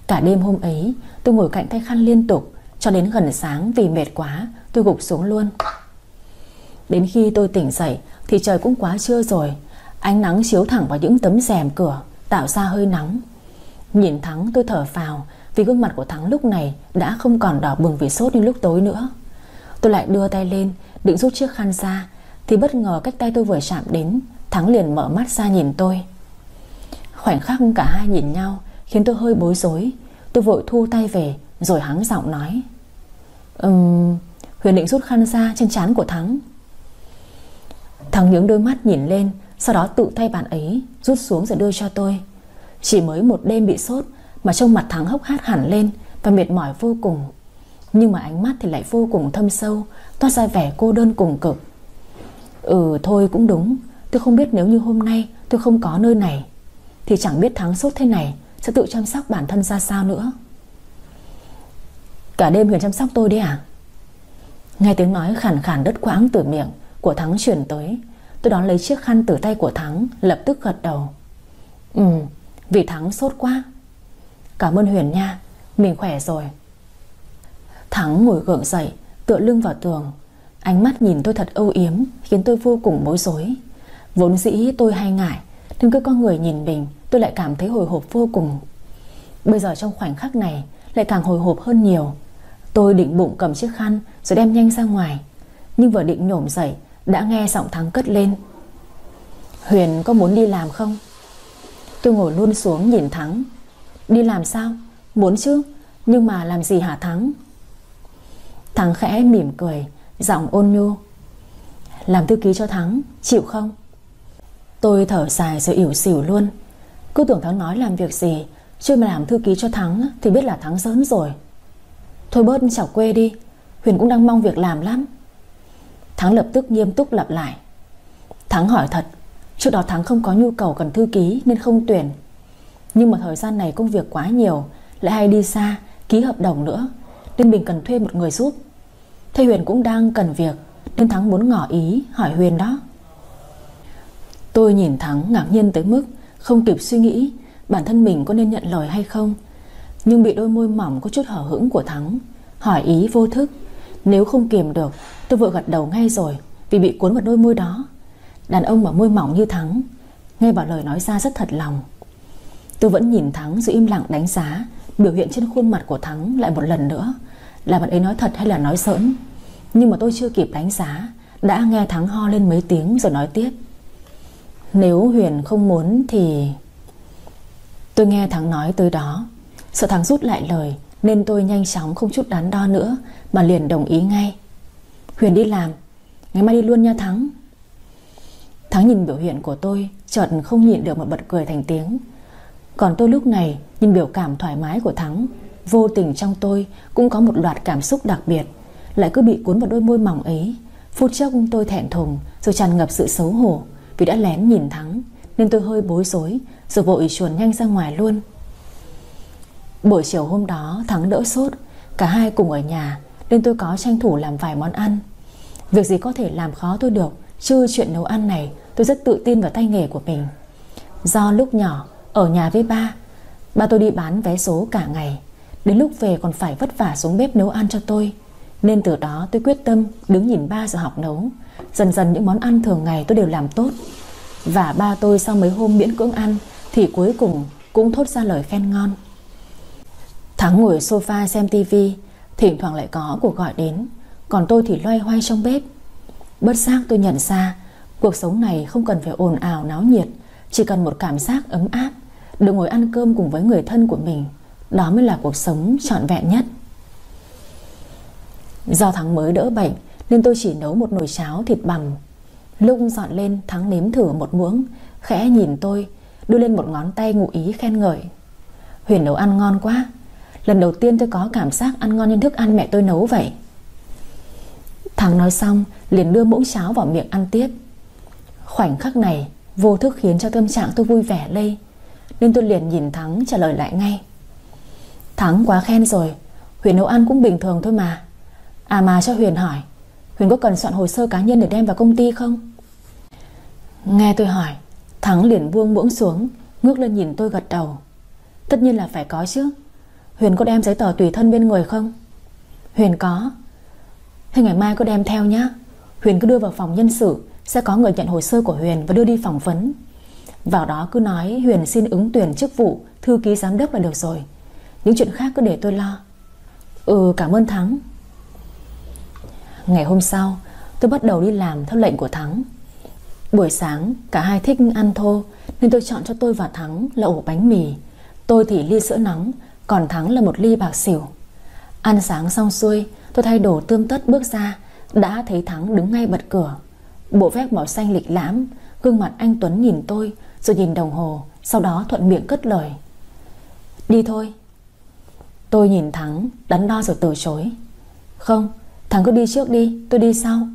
Cả đêm hôm ấy, tôi ngồi cạnh tay khăn liên tục, Cho đến gần sáng vì mệt quá, Tôi gục xuống luôn. Đến khi tôi tỉnh dậy, Thì trời cũng quá trưa rồi. Ánh nắng chiếu thẳng vào những tấm rèm cửa, Tạo ra hơi nóng Nhìn Thắng tôi thở phào Vì gương mặt của Thắng lúc này Đã không còn đỏ bừng vì sốt như lúc tối nữa. Tôi lại đưa tay lên Định rút chiếc khăn ra Thì bất ngờ cách tay tôi vừa chạm đến Thắng liền mở mắt ra nhìn tôi. Khoảnh khắc cả hai nhìn nhau Khiến tôi hơi bối rối. Tôi vội thu tay về Rồi hắng giọng nói. Um, Huyền định rút khăn ra trên trán của Thắng. Thắng nhướng đôi mắt nhìn lên Sau đó tự tay bạn ấy Rút xuống rồi đưa cho tôi. Chỉ mới một đêm bị sốt, Mà trông mặt Thắng hốc hát hẳn lên Và mệt mỏi vô cùng. Nhưng mà ánh mắt thì lại vô cùng thâm sâu, Toát ra vẻ cô đơn cùng cực. Ừ thôi cũng đúng, Tôi không biết nếu như hôm nay tôi không có nơi này, Thì chẳng biết Thắng sốt thế này Sẽ tự chăm sóc bản thân ra sao nữa. Cả đêm Huyền chăm sóc tôi đi à? Nghe tiếng nói khản khàn đất quãng từ miệng Của Thắng chuyển tới, Tôi đón lấy chiếc khăn từ tay của Thắng, Lập tức gật đầu. Ừ vì Thắng sốt quá. Cảm ơn Huyền nha, Mình khỏe rồi. Thắng ngồi gượng dậy, Tựa lưng vào tường. Ánh mắt nhìn tôi thật âu yếm, Khiến tôi vô cùng bối rối. Vốn dĩ tôi hay ngại, Nhưng cứ con người nhìn mình, Tôi lại cảm thấy hồi hộp vô cùng. Bây giờ trong khoảnh khắc này, Lại càng hồi hộp hơn nhiều. Tôi định bụng cầm chiếc khăn Rồi đem nhanh ra ngoài, Nhưng vừa định nhổm dậy, Đã nghe giọng Thắng cất lên. Huyền có muốn đi làm không? Tôi ngồi luôn xuống nhìn Thắng. Đi làm sao? Muốn chứ, Nhưng mà làm gì hả Thắng? Thắng khẽ mỉm cười, Giọng ôn nhu. Làm thư ký cho Thắng, Chịu không? Tôi thở dài rồi ỉu xỉu luôn. Cứ tưởng Thắng nói làm việc gì Chứ mà làm thư ký cho Thắng Thì biết là Thắng giỡn rồi. Thôi bớt chảo quê đi, Huyền cũng đang mong việc làm lắm. Thắng lập tức nghiêm túc lặp lại. Thắng hỏi thật Trước đó Thắng không có nhu cầu cần thư ký Nên không tuyển. Nhưng mà thời gian này công việc quá nhiều Lại hay đi xa, ký hợp đồng nữa Nên mình cần thuê một người giúp. Thầy Huyền cũng đang cần việc Nên Thắng muốn ngỏ ý hỏi Huyền đó. Tôi nhìn Thắng ngạc nhiên tới mức Không kịp suy nghĩ Bản thân mình có nên nhận lời hay không Nhưng bị đôi môi mỏng có chút hở hững của Thắng Hỏi ý vô thức. Nếu không kiềm được Tôi vội gật đầu ngay rồi Vì bị cuốn vào đôi môi đó. Đàn ông mà môi mỏng như Thắng, Nghe bảo lời nói ra rất thật lòng. Tôi vẫn nhìn Thắng giữ im lặng đánh giá, Biểu hiện trên khuôn mặt của Thắng lại một lần nữa. Là bạn ấy nói thật hay là nói giỡn? Nhưng mà tôi chưa kịp đánh giá, Đã nghe Thắng ho lên mấy tiếng rồi nói tiếp. Nếu Huyền không muốn thì Tôi nghe Thắng nói tới đó. Sợ Thắng rút lại lời, Nên tôi nhanh chóng không chút đắn đo nữa, Mà liền đồng ý ngay. Huyền đi làm, Ngày mai đi luôn nha Thắng. Thắng nhìn biểu hiện của tôi, Chợt không nhịn được một bật cười thành tiếng. Còn tôi lúc này, nhìn biểu cảm thoải mái của Thắng, Vô tình trong tôi cũng có một loạt cảm xúc đặc biệt, Lại cứ bị cuốn vào đôi môi mỏng ấy. Phút chốc tôi thẹn thùng, Rồi tràn ngập sự xấu hổ, Vì đã lén nhìn Thắng, Nên tôi hơi bối rối, Rồi vội chuồn nhanh ra ngoài luôn. Buổi chiều hôm đó, Thắng đỡ sốt, Cả hai cùng ở nhà, Nên tôi có tranh thủ làm vài món ăn. Việc gì có thể làm khó tôi được, Chứ chuyện nấu ăn này tôi rất tự tin vào tay nghề của mình. Do lúc nhỏ, Ở nhà với ba Ba tôi đi bán vé số cả ngày. Đến lúc về còn phải vất vả xuống bếp nấu ăn cho tôi. Nên từ đó tôi quyết tâm Đứng nhìn ba giờ học nấu. Dần dần những món ăn thường ngày tôi đều làm tốt. Và ba tôi sau mấy hôm miễn cưỡng ăn Thì cuối cùng cũng thốt ra lời khen ngon. Thắng ngồi sofa xem tivi Thỉnh thoảng lại có cuộc gọi đến. Còn tôi thì loay hoay trong bếp. Bất giác tôi nhận ra Cuộc sống này không cần phải ồn ào náo nhiệt, Chỉ cần một cảm giác ấm áp, Được ngồi ăn cơm cùng với người thân của mình, Đó mới là cuộc sống trọn vẹn nhất. Do Thắng mới đỡ bệnh, Nên tôi chỉ nấu một nồi cháo thịt bằm. Lúc dọn lên Thắng nếm thử một muỗng, Khẽ nhìn tôi, Đưa lên một ngón tay ngụ ý khen ngợi. Huyền nấu ăn ngon quá. Lần đầu tiên tôi có cảm giác ăn ngon như thức ăn mẹ tôi nấu vậy. Thắng nói xong, liền đưa muỗng cháo vào miệng ăn tiếp. Khoảnh khắc này Vô thức khiến cho tâm trạng tôi vui vẻ lây, Nên tôi liền nhìn Thắng trả lời lại ngay. Thắng quá khen rồi, Huyền nấu ăn cũng bình thường thôi mà. À mà cho Huyền hỏi, Huyền có cần soạn hồ sơ cá nhân để đem vào công ty không? Nghe tôi hỏi, Thắng liền buông muỗng xuống, Ngước lên nhìn tôi gật đầu. Tất nhiên là phải có chứ. Huyền có đem giấy tờ tùy thân bên người không? Huyền có. Thế ngày mai có đem theo nhá. Huyền cứ đưa vào phòng nhân sự sẽ có người nhận hồ sơ của Huyền và đưa đi phỏng vấn. Vào đó cứ nói, Huyền xin ứng tuyển chức vụ, Thư ký giám đốc là được rồi. Những chuyện khác cứ để tôi lo. Ừ cảm ơn Thắng. Ngày hôm sau, Tôi bắt đầu đi làm theo lệnh của Thắng. Buổi sáng, cả hai thích ăn thô, Nên tôi chọn cho tôi và Thắng là ổ bánh mì. Tôi thì ly sữa nóng, Còn Thắng là một ly bạc xỉu. Ăn sáng xong xuôi, Tôi thay đồ tươm tất bước ra, Đã thấy Thắng đứng ngay bật cửa. Bộ vest màu xanh lịch lãm, Gương mặt anh Tuấn nhìn tôi, Rồi nhìn đồng hồ, Sau đó thuận miệng cất lời. Đi thôi. Tôi nhìn Thắng, đắn đo rồi từ chối. Không, Thắng cứ đi trước đi, tôi đi sau.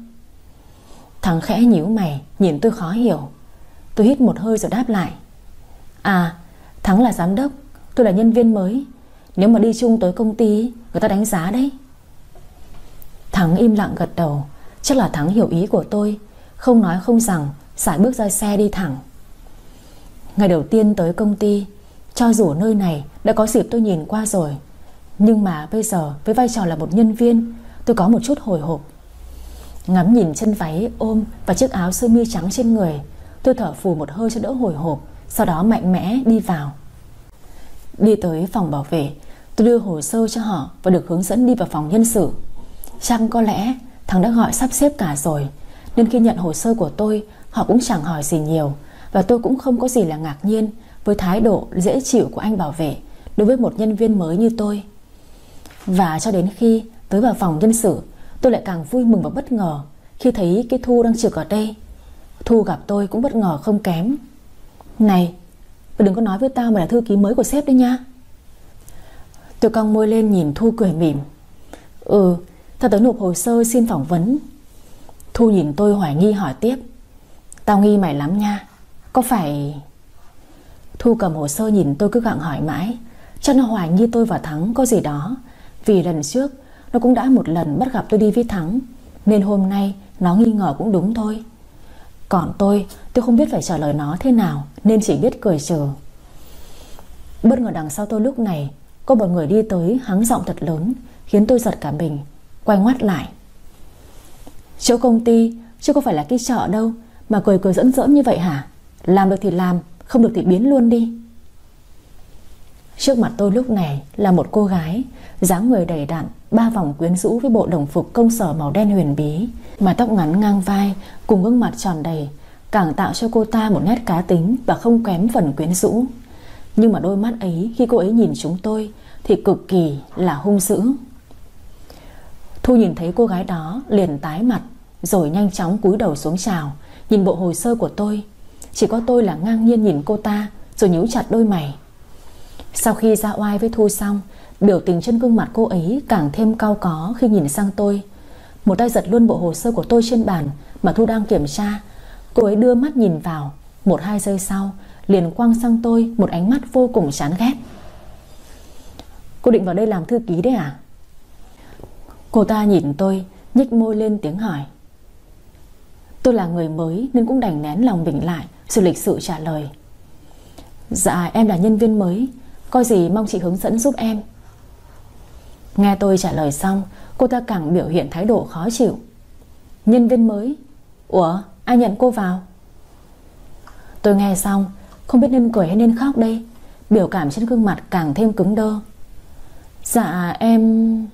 Thắng khẽ nhíu mày, Nhìn tôi khó hiểu. Tôi hít một hơi rồi đáp lại. À Thắng là giám đốc, Tôi là nhân viên mới. Nếu mà đi chung tới công ty, Người ta đánh giá đấy. Thắng im lặng gật đầu. Chắc là Thắng hiểu ý của tôi. Không nói không rằng Sải bước ra xe đi thẳng. Ngày đầu tiên tới công ty, Cho dù nơi này đã có dịp tôi nhìn qua rồi, Nhưng mà bây giờ Với vai trò là một nhân viên, Tôi có một chút hồi hộp. Ngắm nhìn chân váy, ôm Và chiếc áo sơ mi trắng trên người, Tôi thở phù một hơi cho đỡ hồi hộp, Sau đó mạnh mẽ đi vào. Đi tới phòng bảo vệ, Tôi đưa hồ sơ cho họ Và được hướng dẫn đi vào phòng nhân sự. Chăng có lẽ thằng đã gọi sắp xếp cả rồi nên khi nhận hồ sơ của tôi, Họ cũng chẳng hỏi gì nhiều. Và tôi cũng không có gì là ngạc nhiên Với thái độ dễ chịu của anh bảo vệ Đối với một nhân viên mới như tôi. Và cho đến khi tới vào phòng nhân sự, Tôi lại càng vui mừng và bất ngờ Khi thấy cái Thu đang trực ở đây. Thu gặp tôi cũng bất ngờ không kém. Này, Đừng có nói với tao mà là thư ký mới của sếp đấy nha. Tôi cong môi lên nhìn Thu cười mỉm. Ừ Tao tới nộp hồ sơ xin phỏng vấn. Thu nhìn tôi hoài nghi hỏi tiếp. Tao nghi mày lắm nha. Có phải Thu cầm hồ sơ nhìn tôi cứ gặng hỏi mãi Chắc nó hoài nghi tôi và Thắng có gì đó. Vì lần trước, Nó cũng đã một lần bắt gặp tôi đi với Thắng, Nên hôm nay nó nghi ngờ cũng đúng thôi. Còn tôi Tôi không biết phải trả lời nó thế nào, Nên chỉ biết cười trừ. Bất ngờ đằng sau tôi lúc này, Có một người đi tới hắng giọng thật lớn, Khiến tôi giật cả mình, Quay ngoắt lại. Chỗ công ty, chứ có phải là cái chợ đâu. Mà cười cười dẫn dỡn như vậy hả? Làm được thì làm, Không được thì biến luôn đi. Trước mặt tôi lúc này là một cô gái, dáng người đầy đặn, Ba vòng quyến rũ với bộ đồng phục công sở màu đen huyền bí. Mà tóc ngắn ngang vai, Cùng gương mặt tròn đầy, Càng tạo cho cô ta một nét cá tính Và không kém phần quyến rũ. Nhưng mà đôi mắt ấy, khi cô ấy nhìn chúng tôi, Thì cực kỳ là hung dữ. Thu nhìn thấy cô gái đó liền tái mặt, Rồi nhanh chóng cúi đầu xuống chào. Nhìn bộ hồ sơ của tôi, Chỉ có tôi là ngang nhiên nhìn cô ta, Rồi nhíu chặt đôi mày. Sau khi ra oai với Thu xong, Biểu tình trên gương mặt cô ấy càng thêm cao có khi nhìn sang tôi. Một tay giật luôn bộ hồ sơ của tôi trên bàn Mà Thu đang kiểm tra. Cô ấy đưa mắt nhìn vào. Một hai giây sau, Liền quăng sang tôi một ánh mắt vô cùng chán ghét. Cô định vào đây làm thư ký đấy à? Cô ta nhìn tôi, nhếch môi lên tiếng hỏi. Tôi là người mới Nên cũng đành nén lòng bình lại Sự lịch sự trả lời. Dạ em là nhân viên mới. Coi gì mong chị hướng dẫn giúp em? Nghe tôi trả lời xong, Cô ta càng biểu hiện thái độ khó chịu. Nhân viên mới? Ủa, ai nhận cô vào? Tôi nghe xong, Không biết nên cười hay nên khóc đây. Biểu cảm trên gương mặt càng thêm cứng đơ. Dạ em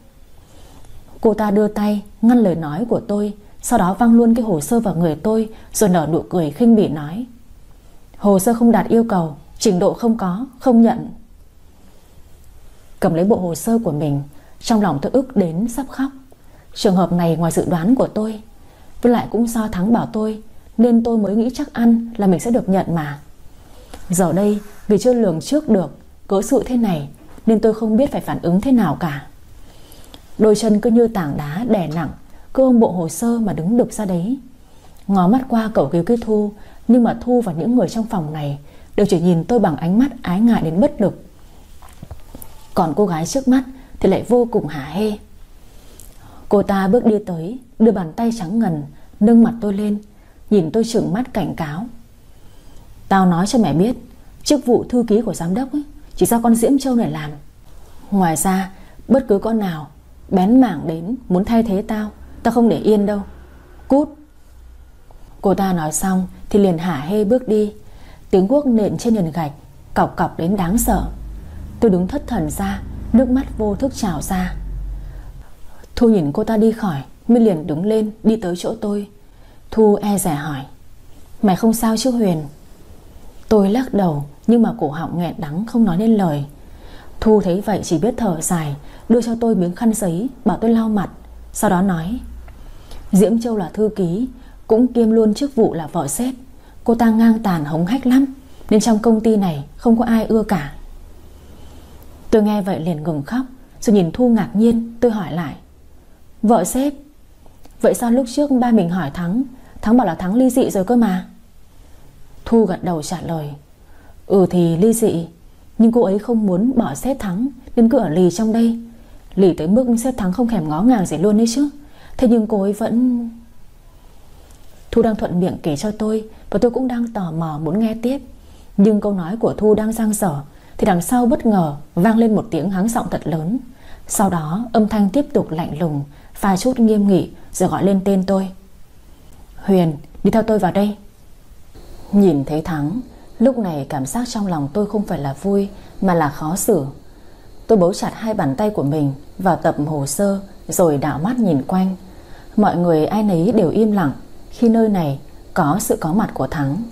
Cô ta đưa tay Ngăn lời nói của tôi. Sau đó văng luôn cái hồ sơ vào người tôi Rồi nở nụ cười khinh bỉ nói. Hồ sơ không đạt yêu cầu Trình độ không có, không nhận. Cầm lấy bộ hồ sơ của mình Trong lòng tôi ức đến sắp khóc. Trường hợp này ngoài dự đoán của tôi Với lại cũng do Thắng bảo tôi Nên tôi mới nghĩ chắc ăn là mình sẽ được nhận mà. Giờ đây Vì chưa lường trước được Cớ sự thế này Nên tôi không biết phải phản ứng thế nào cả. Đôi chân cứ như tảng đá đè nặng Cứ ôm bộ hồ sơ mà đứng đục ra đấy. Ngó mắt qua cậu cứu cái Thu Nhưng mà Thu và những người trong phòng này Đều chỉ nhìn tôi bằng ánh mắt ái ngại đến bất lực. Còn cô gái trước mắt Thì lại vô cùng hả hê. Cô ta bước đi tới Đưa bàn tay trắng ngần Nâng mặt tôi lên Nhìn tôi trừng mắt cảnh cáo. Tao nói cho mẹ biết Chức vụ thư ký của giám đốc ấy, Chỉ do con Diễm Châu này làm. Ngoài ra bất cứ con nào Bén mảng đến, muốn thay thế tao Tao không để yên đâu. Cút. Cô ta nói xong thì liền hả hê bước đi. Tiếng guốc nện trên nền gạch, Cọc cọc đến đáng sợ. Tôi đứng thất thần ra, Nước mắt vô thức trào ra. Thu nhìn cô ta đi khỏi, Mới liền đứng lên, đi tới chỗ tôi. Thu e rẻ hỏi, Mày không sao chứ Huyền? Tôi lắc đầu, Nhưng mà cổ họng nghẹn đắng không nói nên lời. Thu thấy vậy chỉ biết thở dài, Đưa cho tôi miếng khăn giấy, Bảo tôi lau mặt, Sau đó nói, Diễm Châu là thư ký, Cũng kiêm luôn chức vụ là vợ sếp. Cô ta ngang tàn hống hách lắm, Nên trong công ty này không có ai ưa cả. Tôi nghe vậy liền ngừng khóc, Rồi nhìn Thu ngạc nhiên, Tôi hỏi lại, Vợ sếp, Vậy sao lúc trước ba mình hỏi Thắng Thắng bảo là Thắng ly dị rồi cơ mà? Thu gật đầu trả lời Ừ thì ly dị nhưng cô ấy không muốn bỏ xét Thắng, Nên cứ ở lì trong đây. Lì tới mức xét Thắng không thèm ngó ngàng gì luôn đấy chứ. Thế nhưng cô ấy vẫn Thu đang thuận miệng kể cho tôi, Và tôi cũng đang tò mò muốn nghe tiếp. Nhưng câu nói của Thu đang giang dở, Thì đằng sau bất ngờ vang lên một tiếng hắng giọng thật lớn. Sau đó, âm thanh tiếp tục lạnh lùng, Pha chút nghiêm nghị, Rồi gọi lên tên tôi. Huyền, đi theo tôi vào đây. Nhìn thấy Thắng Lúc này cảm giác trong lòng tôi không phải là vui, Mà là khó xử. Tôi bấu chặt hai bàn tay của mình Vào tập hồ sơ Rồi đảo mắt nhìn quanh. Mọi người ai nấy đều im lặng Khi nơi này có sự có mặt của Thắng.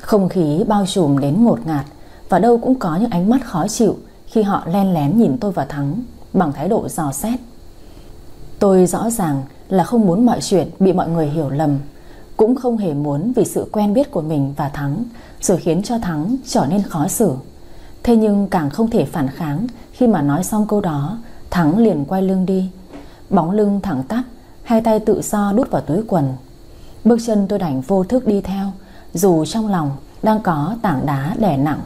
Không khí bao trùm đến ngột ngạt Và đâu cũng có những ánh mắt khó chịu Khi họ len lén nhìn tôi và Thắng Bằng thái độ dò xét. Tôi rõ ràng là không muốn mọi chuyện Bị mọi người hiểu lầm, Cũng không hề muốn vì sự quen biết của mình và Thắng rồi khiến cho Thắng trở nên khó xử. Thế nhưng càng không thể phản kháng, Khi mà nói xong câu đó, Thắng liền quay lưng đi. Bóng lưng thẳng tắp, Hai tay tự do đút vào túi quần. Bước chân tôi đành vô thức đi theo, Dù trong lòng đang có tảng đá đè nặng.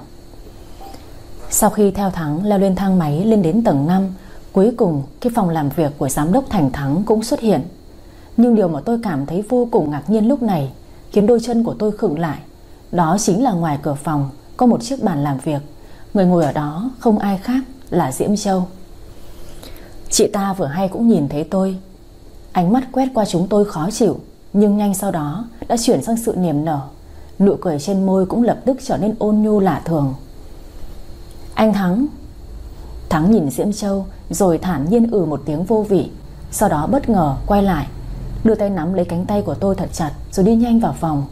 Sau khi theo Thắng leo lên thang máy lên đến tầng 5 Cuối cùng cái phòng làm việc của giám đốc Thành Thắng cũng xuất hiện. Nhưng điều mà tôi cảm thấy vô cùng ngạc nhiên lúc này, Khiến đôi chân của tôi khựng lại. Đó chính là ngoài cửa phòng, Có một chiếc bàn làm việc. Người ngồi ở đó, không ai khác là Diễm Châu. Chị ta vừa hay cũng nhìn thấy tôi. Ánh mắt quét qua chúng tôi khó chịu, Nhưng nhanh sau đó đã chuyển sang sự niềm nở. Nụ cười trên môi cũng lập tức trở nên ôn nhu lạ thường. Anh Thắng. Thắng nhìn Diễm Châu, Rồi thản nhiên ử ừ một tiếng vô vị, Sau đó bất ngờ quay lại, Đưa tay nắm lấy cánh tay của tôi thật chặt, Rồi đi nhanh vào phòng.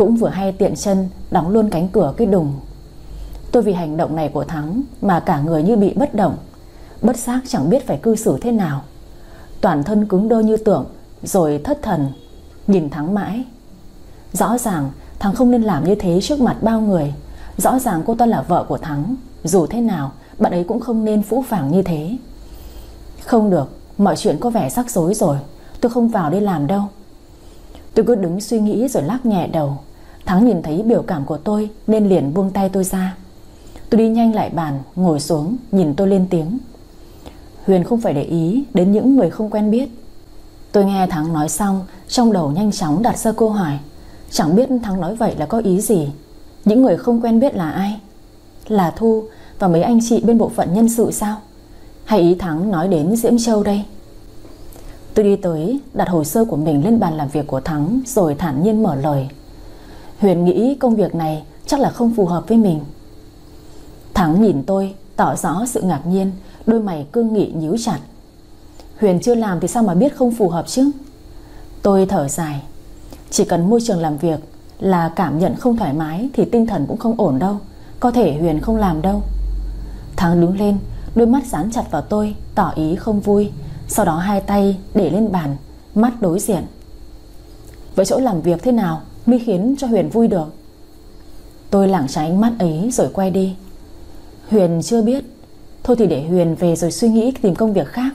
Cũng vừa hay tiện chân đóng luôn cánh cửa cái đùng. Tôi vì hành động này của Thắng Mà cả người như bị bất động. Bất giác chẳng biết phải cư xử thế nào. Toàn thân cứng đơ như tưởng Rồi thất thần, Nhìn Thắng mãi. Rõ ràng Thắng không nên làm như thế trước mặt bao người. Rõ ràng cô ta là vợ của Thắng, Dù thế nào, Bạn ấy cũng không nên phũ phàng như thế. Không được, Mọi chuyện có vẻ rắc rối rồi, Tôi không vào đây làm đâu. Tôi cứ đứng suy nghĩ rồi lắc nhẹ đầu. Thắng nhìn thấy biểu cảm của tôi Nên liền buông tay tôi ra. Tôi đi nhanh lại bàn, Ngồi xuống, nhìn tôi lên tiếng. Huyền không phải để ý đến những người không quen biết. Tôi nghe Thắng nói xong, Trong đầu nhanh chóng đặt ra câu hỏi. Chẳng biết Thắng nói vậy là có ý gì? Những người không quen biết là ai? Là Thu Và mấy anh chị bên bộ phận nhân sự sao? Hay ý Thắng nói đến Diễm Châu đây? Tôi đi tới, Đặt hồ sơ của mình lên bàn làm việc của Thắng, Rồi thản nhiên mở lời. Huyền nghĩ công việc này chắc là không phù hợp với mình. Thắng nhìn tôi, Tỏ rõ sự ngạc nhiên, Đôi mày cương nghị nhíu chặt. Huyền chưa làm thì sao mà biết không phù hợp chứ? Tôi thở dài. Chỉ cần môi trường làm việc Là cảm nhận không thoải mái Thì tinh thần cũng không ổn đâu. Có thể Huyền không làm đâu. Thắng đứng lên, Đôi mắt dán chặt vào tôi, Tỏ ý không vui. Sau đó hai tay để lên bàn, Mắt đối diện. Với chỗ làm việc thế nào? Mi khiến cho Huyền vui được. Tôi lảng tránh ánh mắt ấy rồi quay đi. Huyền chưa biết. Thôi thì để Huyền về rồi suy nghĩ tìm công việc khác.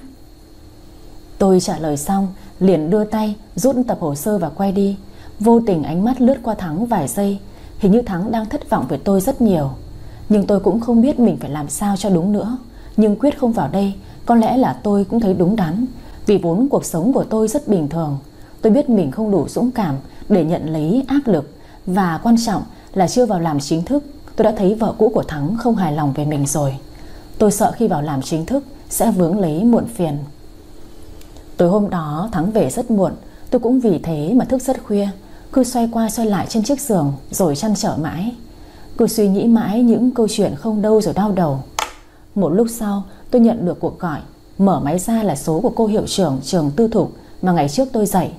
Tôi trả lời xong, Liền đưa tay rút tập hồ sơ và quay đi. Vô tình ánh mắt lướt qua Thắng vài giây. Hình như Thắng đang thất vọng về tôi rất nhiều. Nhưng tôi cũng không biết mình phải làm sao cho đúng nữa. Nhưng quyết không vào đây, Có lẽ là tôi cũng thấy đúng đắn. Vì vốn cuộc sống của tôi rất bình thường. Tôi biết mình không đủ dũng cảm để nhận lấy áp lực. Và quan trọng là chưa vào làm chính thức, Tôi đã thấy vợ cũ của Thắng không hài lòng về mình rồi. Tôi sợ khi vào làm chính thức Sẽ vướng lấy muộn phiền. Tối hôm đó, Thắng về rất muộn. Tôi cũng vì thế mà thức rất khuya. Cứ xoay qua xoay lại trên chiếc giường, Rồi chăn trở mãi. Cứ suy nghĩ mãi những câu chuyện không đâu rồi đau đầu. Một lúc sau, tôi nhận được cuộc gọi, Mở máy ra là số của cô hiệu trưởng trường tư thục Mà ngày trước tôi dạy.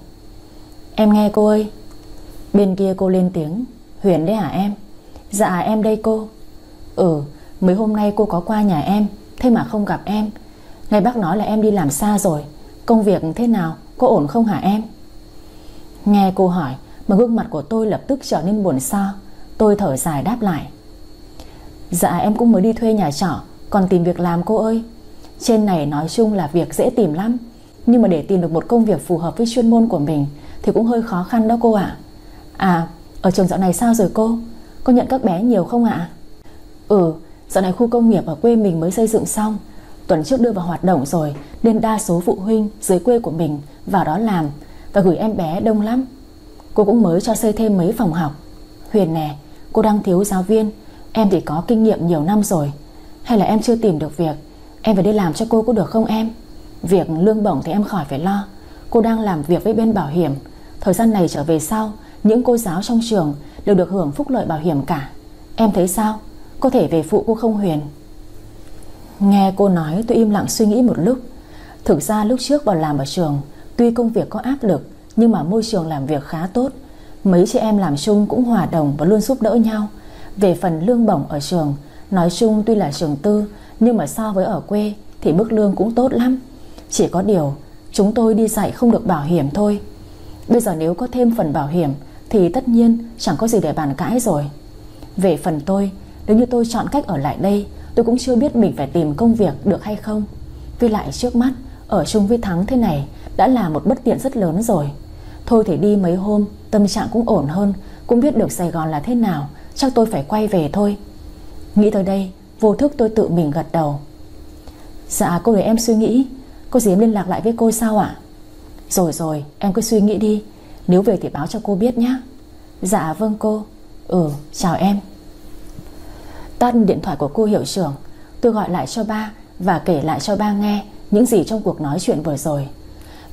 Em nghe cô ơi. Bên kia cô lên tiếng. Huyền đấy hả em? Dạ em đây cô. Ừ mấy hôm nay cô có qua nhà em, Thế mà không gặp em. Ngày bác nói là em đi làm xa rồi. Công việc thế nào, Có ổn không hả em? Nghe cô hỏi, Mà gương mặt của tôi lập tức trở nên buồn so Tôi thở dài đáp lại. Dạ em cũng mới đi thuê nhà trọ, Còn tìm việc làm cô ơi. Trên này nói chung là việc dễ tìm lắm, Nhưng mà để tìm được một công việc phù hợp với chuyên môn của mình thì cũng hơi khó khăn đó cô ạ. À ở trường dạo này sao rồi cô? Có nhận các bé nhiều không ạ? Ừ dạo này khu công nghiệp ở quê mình mới xây dựng xong. Tuần trước đưa vào hoạt động rồi, Nên đa số phụ huynh dưới quê của mình Vào đó làm Và gửi em bé đông lắm. Cô cũng mới cho xây thêm mấy phòng học. Huyền nè, cô đang thiếu giáo viên, Em thì có kinh nghiệm nhiều năm rồi. Hay là em chưa tìm được việc, Em phải đi làm cho cô có được không em? Việc lương bổng thì em khỏi phải lo. Cô đang làm việc với bên bảo hiểm Thời gian này trở về sau, Những cô giáo trong trường đều được hưởng phúc lợi bảo hiểm cả. Em thấy sao? Có thể về phụ cô không Huyền? Nghe cô nói, tôi im lặng suy nghĩ một lúc. Thực ra lúc trước vào làm ở trường, Tuy công việc có áp lực, Nhưng mà môi trường làm việc khá tốt. Mấy chị em làm chung cũng hòa đồng và luôn giúp đỡ nhau. Về phần lương bổng ở trường, Nói chung tuy là trường tư, Nhưng mà so với ở quê Thì mức lương cũng tốt lắm. Chỉ có điều, chúng tôi đi dạy không được bảo hiểm thôi. Bây giờ nếu có thêm phần bảo hiểm, Thì tất nhiên chẳng có gì để bàn cãi rồi. Về phần tôi, Nếu như tôi chọn cách ở lại đây, Tôi cũng chưa biết mình phải tìm công việc được hay không. Vì lại trước mắt, Ở chung với Thắng thế này, Đã là một bất tiện rất lớn rồi. Thôi thì đi mấy hôm, Tâm trạng cũng ổn hơn, Cũng biết được Sài Gòn là thế nào, Chắc tôi phải quay về thôi. Nghĩ tới đây, Vô thức tôi tự mình gật đầu. Dạ cô để em suy nghĩ. Cô dì em liên lạc lại với cô sao ạ? Rồi rồi, em cứ suy nghĩ đi. Nếu về thì báo cho cô biết nhé Dạ vâng cô. Ừ chào em. Tắt điện thoại của cô hiệu trưởng. Tôi gọi lại cho ba Và kể lại cho ba nghe Những gì trong cuộc nói chuyện vừa rồi.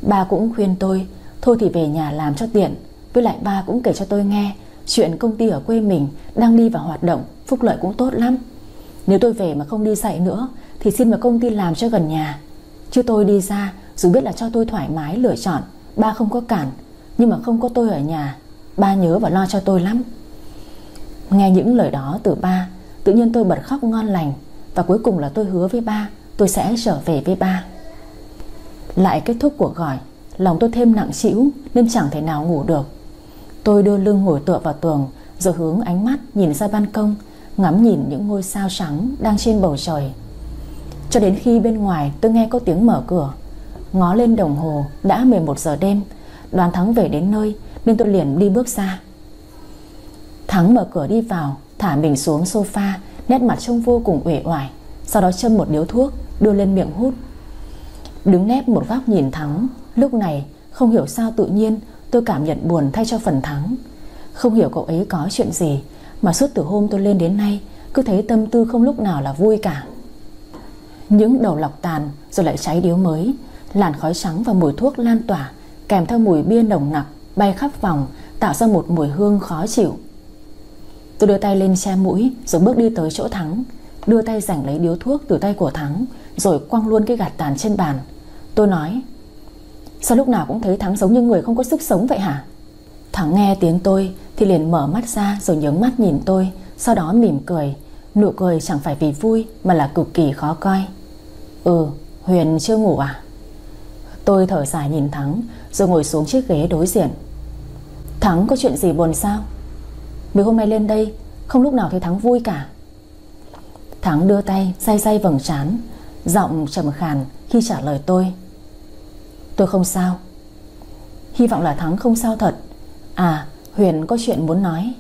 Ba cũng khuyên tôi, Thôi thì về nhà làm cho tiện. Với lại ba cũng kể cho tôi nghe Chuyện công ty ở quê mình đang đi vào hoạt động, Phúc lợi cũng tốt lắm. Nếu tôi về mà không đi dạy nữa, Thì xin vào công ty làm cho gần nhà. Chứ tôi đi ra dù biết là cho tôi thoải mái, lựa chọn, Ba không có cản, Nhưng mà không có tôi ở nhà, Ba nhớ và lo cho tôi lắm. Nghe những lời đó từ ba, Tự nhiên tôi bật khóc ngon lành, Và cuối cùng là tôi hứa với ba, Tôi sẽ trở về với ba. Lại kết thúc cuộc gọi, Lòng tôi thêm nặng trĩu Nên chẳng thể nào ngủ được. Tôi đưa lưng ngồi tựa vào tường, Rồi hướng ánh mắt nhìn ra ban công, Ngắm nhìn những ngôi sao trắng đang trên bầu trời. Cho đến khi bên ngoài tôi nghe có tiếng mở cửa Ngó lên đồng hồ, Đã 11 giờ đêm. Đoàn Thắng về đến nơi, Nên tôi liền đi bước ra. Thắng mở cửa đi vào, Thả mình xuống sofa, Nét mặt trông vô cùng uể oải, Sau đó châm một điếu thuốc, Đưa lên miệng hút. Đứng nép một góc nhìn Thắng, Lúc này không hiểu sao tự nhiên Tôi cảm nhận buồn thay cho phần Thắng. Không hiểu cậu ấy có chuyện gì, Mà suốt từ hôm tôi lên đến nay, Cứ thấy tâm tư không lúc nào là vui cả. Những đầu lọc tàn Rồi lại cháy điếu mới Làn khói trắng và mùi thuốc lan tỏa, Kèm theo mùi bia nồng nặc Bay khắp vòng Tạo ra một mùi hương khó chịu. Tôi đưa tay lên che mũi, Rồi bước đi tới chỗ Thắng. Đưa tay giành lấy điếu thuốc từ tay của Thắng, Rồi quăng luôn cái gạt tàn trên bàn. Tôi nói, Sao lúc nào cũng thấy Thắng giống như người không có sức sống vậy hả? Thắng nghe tiếng tôi Thì liền mở mắt ra rồi nhướng mắt nhìn tôi, Sau đó mỉm cười. Nụ cười chẳng phải vì vui Mà là cực kỳ khó coi. Ừ Huyền chưa ngủ à? Tôi thở dài nhìn Thắng, Rồi ngồi xuống chiếc ghế đối diện. Thắng có chuyện gì buồn sao? Mấy hôm nay lên đây, Không lúc nào thấy Thắng vui cả. Thắng đưa tay, say say vầng trán, Giọng trầm khàn khi trả lời tôi. Tôi không sao. Hy vọng là Thắng không sao thật. À Huyền có chuyện muốn nói.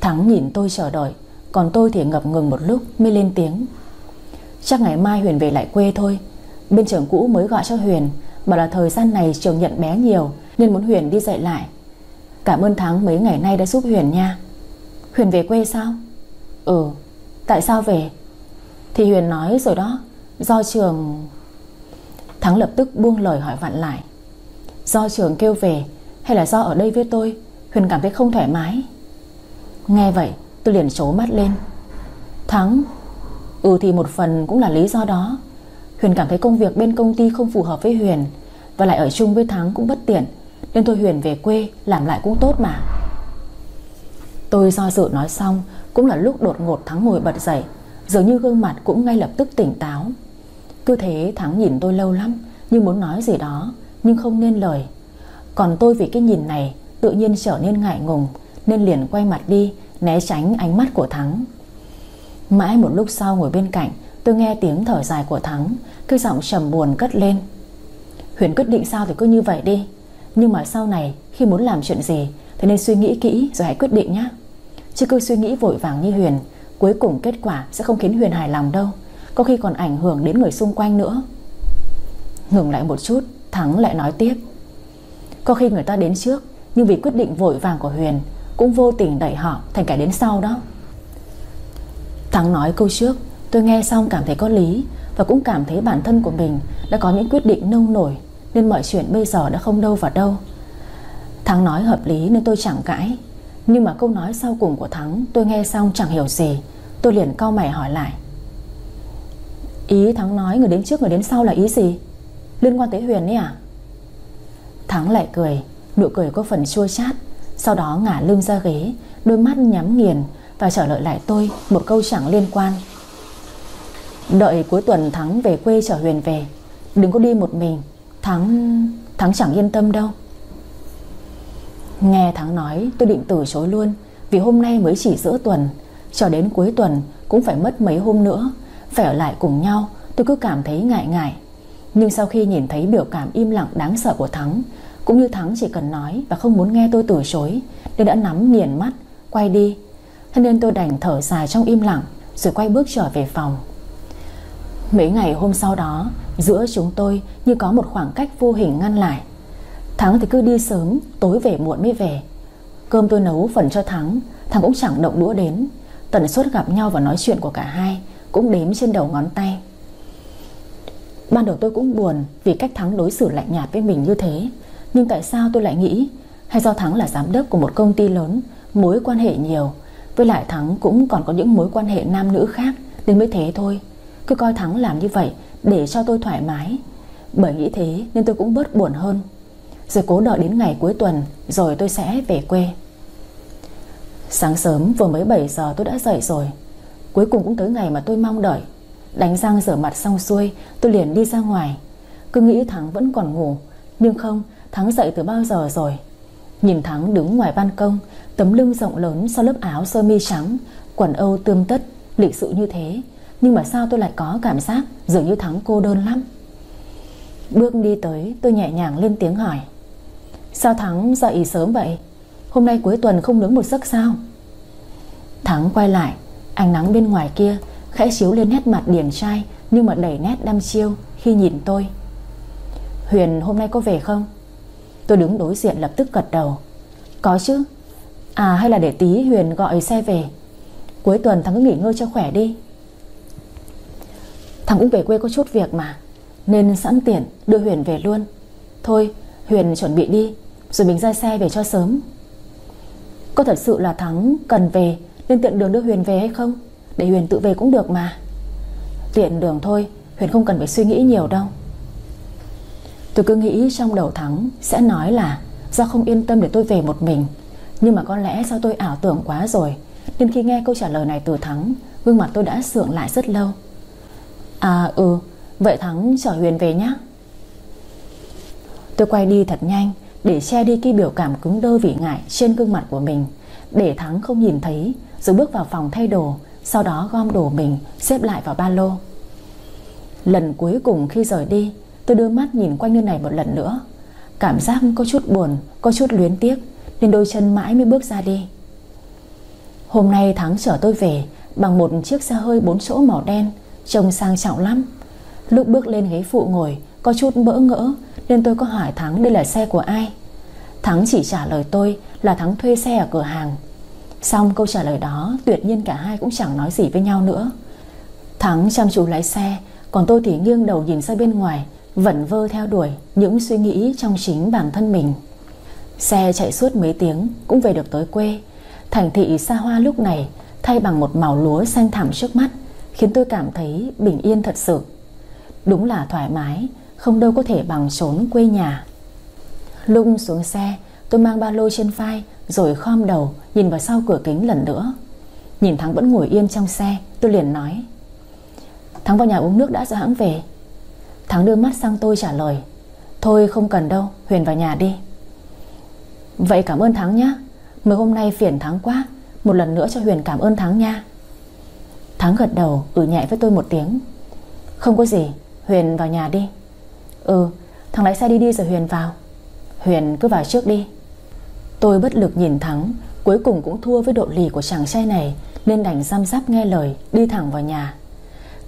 Thắng nhìn tôi chờ đợi, Còn tôi thì ngập ngừng một lúc mới lên tiếng. Chắc ngày mai Huyền về lại quê thôi Bên trưởng cũ mới gọi cho Huyền, Bảo là thời gian này trường nhận bé nhiều, Nên muốn Huyền đi dạy lại. Cảm ơn Thắng mấy ngày nay đã giúp Huyền nha. Huyền về quê sao? Ừ Tại sao về? Thì Huyền nói rồi đó, Do trường Thắng lập tức buông lời hỏi vặn lại. Do trường kêu về, Hay là do ở đây với tôi? Huyền cảm thấy không thoải mái. Nghe vậy, tôi liền trố mắt lên. Thắng Ừ thì một phần cũng là lý do đó. Huyền cảm thấy công việc bên công ty không phù hợp với Huyền, Và lại ở chung với Thắng cũng bất tiện, Nên thôi Huyền về quê, Làm lại cũng tốt mà. Tôi do dự nói xong, Cũng là lúc đột ngột Thắng ngồi bật dậy, Dường như gương mặt cũng ngay lập tức tỉnh táo. Cứ thế Thắng nhìn tôi lâu lắm, Như muốn nói gì đó, Nhưng không nên lời. Còn tôi vì cái nhìn này, Tự nhiên trở nên ngại ngùng, Nên liền quay mặt đi, Né tránh ánh mắt của Thắng. Mãi một lúc sau ngồi bên cạnh Tôi nghe tiếng thở dài của Thắng Cái giọng trầm buồn cất lên. Huyền quyết định sao thì cứ như vậy đi. Nhưng mà sau này, khi muốn làm chuyện gì, Thì nên suy nghĩ kỹ rồi hãy quyết định nhé Chứ cứ suy nghĩ vội vàng như Huyền, Cuối cùng kết quả sẽ không khiến Huyền hài lòng đâu. Có khi còn ảnh hưởng đến người xung quanh nữa. Ngừng lại một chút, Thắng lại nói tiếp. Có khi người ta đến trước, Nhưng vì quyết định vội vàng của Huyền, Cũng vô tình đẩy họ thành kẻ đến sau đó. Thắng nói câu trước. Tôi nghe xong cảm thấy có lý Và cũng cảm thấy bản thân của mình Đã có những quyết định nông nổi Nên mọi chuyện bây giờ đã không đâu vào đâu. Thắng nói hợp lý nên tôi chẳng cãi. Nhưng mà câu nói sau cùng của Thắng Tôi nghe xong chẳng hiểu gì. Tôi liền cau mày hỏi lại. Ý Thắng nói người đến trước người đến sau là ý gì? Liên quan tới Huyền ấy à? Thắng lại cười, Nụ cười có phần chua chát, Sau đó ngả lưng ra ghế, Đôi mắt nhắm nghiền Và trả lời lại tôi một câu chẳng liên quan. Đợi cuối tuần Thắng về quê chở Huyền về. Đừng có đi một mình. Thắng... Thắng chẳng yên tâm đâu. Nghe Thắng nói, tôi định từ chối luôn, Vì hôm nay mới chỉ giữa tuần. Cho đến cuối tuần, cũng phải mất mấy hôm nữa. Phải ở lại cùng nhau, Tôi cứ cảm thấy ngại ngại. Nhưng sau khi nhìn thấy biểu cảm im lặng đáng sợ của Thắng, Cũng như Thắng chỉ cần nói Và không muốn nghe tôi từ chối Nên đã nắm nghiền mắt, Quay đi. Thế nên tôi đành thở dài trong im lặng, Rồi quay bước trở về phòng. Mấy ngày hôm sau đó, Giữa chúng tôi như có một khoảng cách vô hình ngăn lại. Thắng thì cứ đi sớm, Tối về muộn mới về. Cơm tôi nấu phần cho Thắng Thắng cũng chẳng động đũa đến. Tần suất gặp nhau và nói chuyện của cả hai Cũng đếm trên đầu ngón tay. Ban đầu tôi cũng buồn Vì cách Thắng đối xử lạnh nhạt với mình như thế. Nhưng tại sao tôi lại nghĩ, Hay do Thắng là giám đốc của một công ty lớn, Mối quan hệ nhiều, Với lại Thắng cũng còn có những mối quan hệ nam nữ khác, Nên mới thế thôi cứ coi Thắng làm như vậy Để cho tôi thoải mái. Bởi nghĩ thế nên tôi cũng bớt buồn hơn. Rồi cố đợi đến ngày cuối tuần Rồi tôi sẽ về quê. Sáng sớm vừa mới 7 giờ tôi đã dậy rồi. Cuối cùng cũng tới ngày mà tôi mong đợi. Đánh răng rửa mặt xong xuôi, Tôi liền đi ra ngoài. Cứ nghĩ Thắng vẫn còn ngủ, Nhưng không, Thắng dậy từ bao giờ rồi? Nhìn Thắng đứng ngoài ban công, Tấm lưng rộng lớn sau lớp áo sơ mi trắng, Quần âu tươm tất, Lịch sự như thế nhưng mà sao tôi lại có cảm giác Dường như Thắng cô đơn lắm? Bước đi tới, tôi nhẹ nhàng lên tiếng hỏi. Sao Thắng dậy sớm vậy? Hôm nay cuối tuần không nướng một giấc sao? Thắng quay lại, Ánh nắng bên ngoài kia Khẽ chiếu lên nét mặt điển trai Nhưng mà đầy nét đăm chiêu khi nhìn tôi. Huyền, hôm nay có về không? Tôi đứng đối diện lập tức gật đầu. Có chứ. À hay là để tí Huyền gọi xe về. Cuối tuần thằng cứ nghỉ ngơi cho khỏe đi. Thằng cũng về quê có chút việc mà, Nên sẵn tiện đưa Huyền về luôn. Thôi, Huyền chuẩn bị đi, Rồi mình ra xe về cho sớm. Có thật sự là Thắng cần về, Nên tiện đường đưa Huyền về hay không? Để Huyền tự về cũng được mà. Tiện đường thôi, Huyền không cần phải suy nghĩ nhiều đâu. Tôi cứ nghĩ trong đầu Thắng Sẽ nói là Do không yên tâm để tôi về một mình. Nhưng mà có lẽ do tôi ảo tưởng quá rồi, Nên khi nghe câu trả lời này từ Thắng, Gương mặt tôi đã sượng lại rất lâu. À ừ Vậy Thắng chở Huyền về nhé Tôi quay đi thật nhanh Để che đi cái biểu cảm cứng đơ vì ngại Trên gương mặt của mình, Để Thắng không nhìn thấy, Rồi bước vào phòng thay đồ, Sau đó gom đồ mình xếp lại vào ba lô. Lần cuối cùng khi rời đi, Tôi đưa mắt nhìn quanh nơi này một lần nữa. Cảm giác có chút buồn, Có chút luyến tiếc, Nên đôi chân mãi mới bước ra đi. Hôm nay Thắng chở tôi về Bằng một chiếc xe hơi bốn chỗ màu đen Trông sang trọng lắm. Lúc bước lên ghế phụ ngồi, Có chút bỡ ngỡ, Nên tôi có hỏi Thắng đây là xe của ai. Thắng chỉ trả lời tôi là Thắng thuê xe ở cửa hàng. Xong câu trả lời đó, Tuyệt nhiên cả hai cũng chẳng nói gì với nhau nữa. Thắng chăm chú lái xe, Còn tôi thì nghiêng đầu nhìn ra bên ngoài, Vẩn vơ theo đuổi Những suy nghĩ trong chính bản thân mình. Xe chạy suốt mấy tiếng, Cũng về được tới quê. Thành thị xa hoa lúc này, Thay bằng một màu lúa xanh thẳm trước mắt Khiến tôi cảm thấy bình yên thật sự. Đúng là thoải mái, Không đâu có thể bằng trốn quê nhà. Lung xuống xe, Tôi mang ba lô trên vai, Rồi khom đầu nhìn vào sau cửa kính lần nữa. Nhìn Thắng vẫn ngồi yên trong xe, Tôi liền nói, Thắng vào nhà uống nước đã ra hãng về. Thắng đưa mắt sang tôi trả lời, Thôi không cần đâu, Huyền vào nhà đi. Vậy cảm ơn Thắng nhé Mới hôm nay phiền Thắng quá, Một lần nữa cho Huyền cảm ơn Thắng nha. Thắng gật đầu ừ nhẹ với tôi một tiếng. Không có gì, Huyền vào nhà đi. Ừ thằng lái xe đi đi rồi Huyền vào. Huyền cứ vào trước đi. Tôi bất lực nhìn Thắng, Cuối cùng cũng thua với độ lì của chàng trai này, Nên đành giam giáp nghe lời, Đi thẳng vào nhà.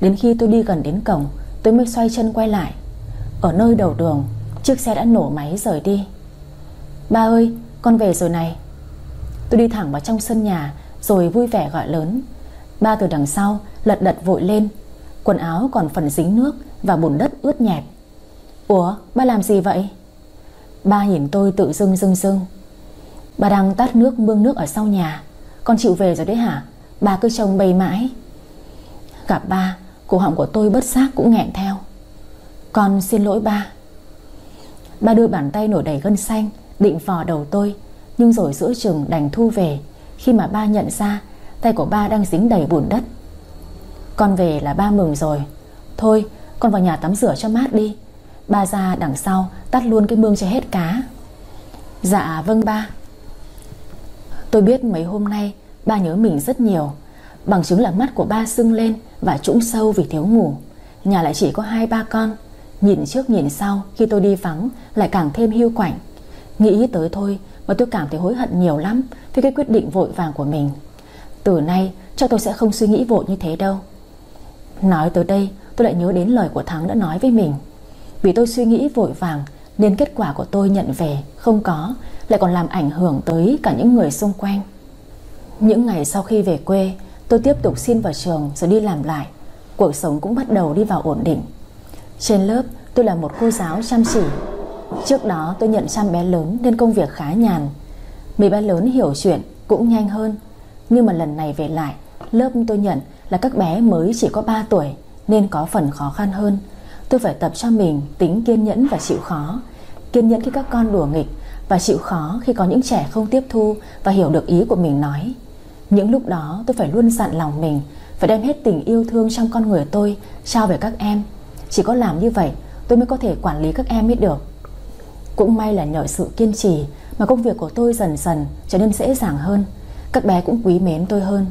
Đến khi tôi đi gần đến cổng, Tôi mới xoay chân quay lại. Ở nơi đầu đường, Chiếc xe đã nổ máy rời đi. Ba ơi, con về rồi này. Tôi đi thẳng vào trong sân nhà, Rồi vui vẻ gọi lớn. Ba từ đằng sau, lật đật vội lên. Quần áo còn phần dính nước Và bùn đất ướt nhẹp. Ủa, ba làm gì vậy? Ba nhìn tôi tự dưng dưng dưng. Ba đang tát nước mương nước ở sau nhà. Con chịu về rồi đấy hả? Ba cứ trông bầy mãi. Gặp ba, Cổ họng của tôi bất giác cũng nghẹn theo. Con xin lỗi ba. Ba đưa bàn tay nổi đầy gân xanh, Định vò đầu tôi. Nhưng rồi giữa chừng đành thu về. Khi mà ba nhận ra Tay của ba đang dính đầy bùn đất. Con về là ba mừng rồi. Thôi, con vào nhà tắm rửa cho mát đi. Ba ra đằng sau, Tắt luôn cái mương cho hết cá. Dạ vâng ba. Tôi biết mấy hôm nay Ba nhớ mình rất nhiều. Bằng chứng là mắt của ba sưng lên Và trũng sâu vì thiếu ngủ. Nhà lại chỉ có hai ba con. Nhìn trước nhìn sau, khi tôi đi vắng, Lại càng thêm hiu quạnh. Nghĩ tới thôi, mà tôi cảm thấy hối hận nhiều lắm Vì cái quyết định vội vàng của mình. Từ nay, cho tôi sẽ không suy nghĩ vội như thế đâu. Nói tới đây, tôi lại nhớ đến lời của Thắng đã nói với mình. Vì tôi suy nghĩ vội vàng, Nên kết quả của tôi nhận về không có, Lại còn làm ảnh hưởng tới cả những người xung quanh. Những ngày sau khi về quê, Tôi tiếp tục xin vào trường rồi đi làm lại. Cuộc sống cũng bắt đầu đi vào ổn định. Trên lớp, tôi là một cô giáo chăm chỉ. Trước đó, tôi nhận chăm bé lớn Nên công việc khá nhàn. Mấy bé lớn hiểu chuyện cũng nhanh hơn nhưng mà lần này về lại, Lớp tôi nhận là các bé mới chỉ có 3 tuổi, Nên có phần khó khăn hơn. Tôi phải tập cho mình tính kiên nhẫn và chịu khó. Kiên nhẫn khi các con đùa nghịch Và chịu khó khi có những trẻ không tiếp thu Và hiểu được ý của mình nói. Những lúc đó tôi phải luôn dặn lòng mình, Phải đem hết tình yêu thương trong con người tôi Trao về các em. Chỉ có làm như vậy, tôi mới có thể quản lý các em biết được. Cũng may là nhờ sự kiên trì Mà công việc của tôi dần dần trở nên dễ dàng hơn. Các bé cũng quý mến tôi hơn.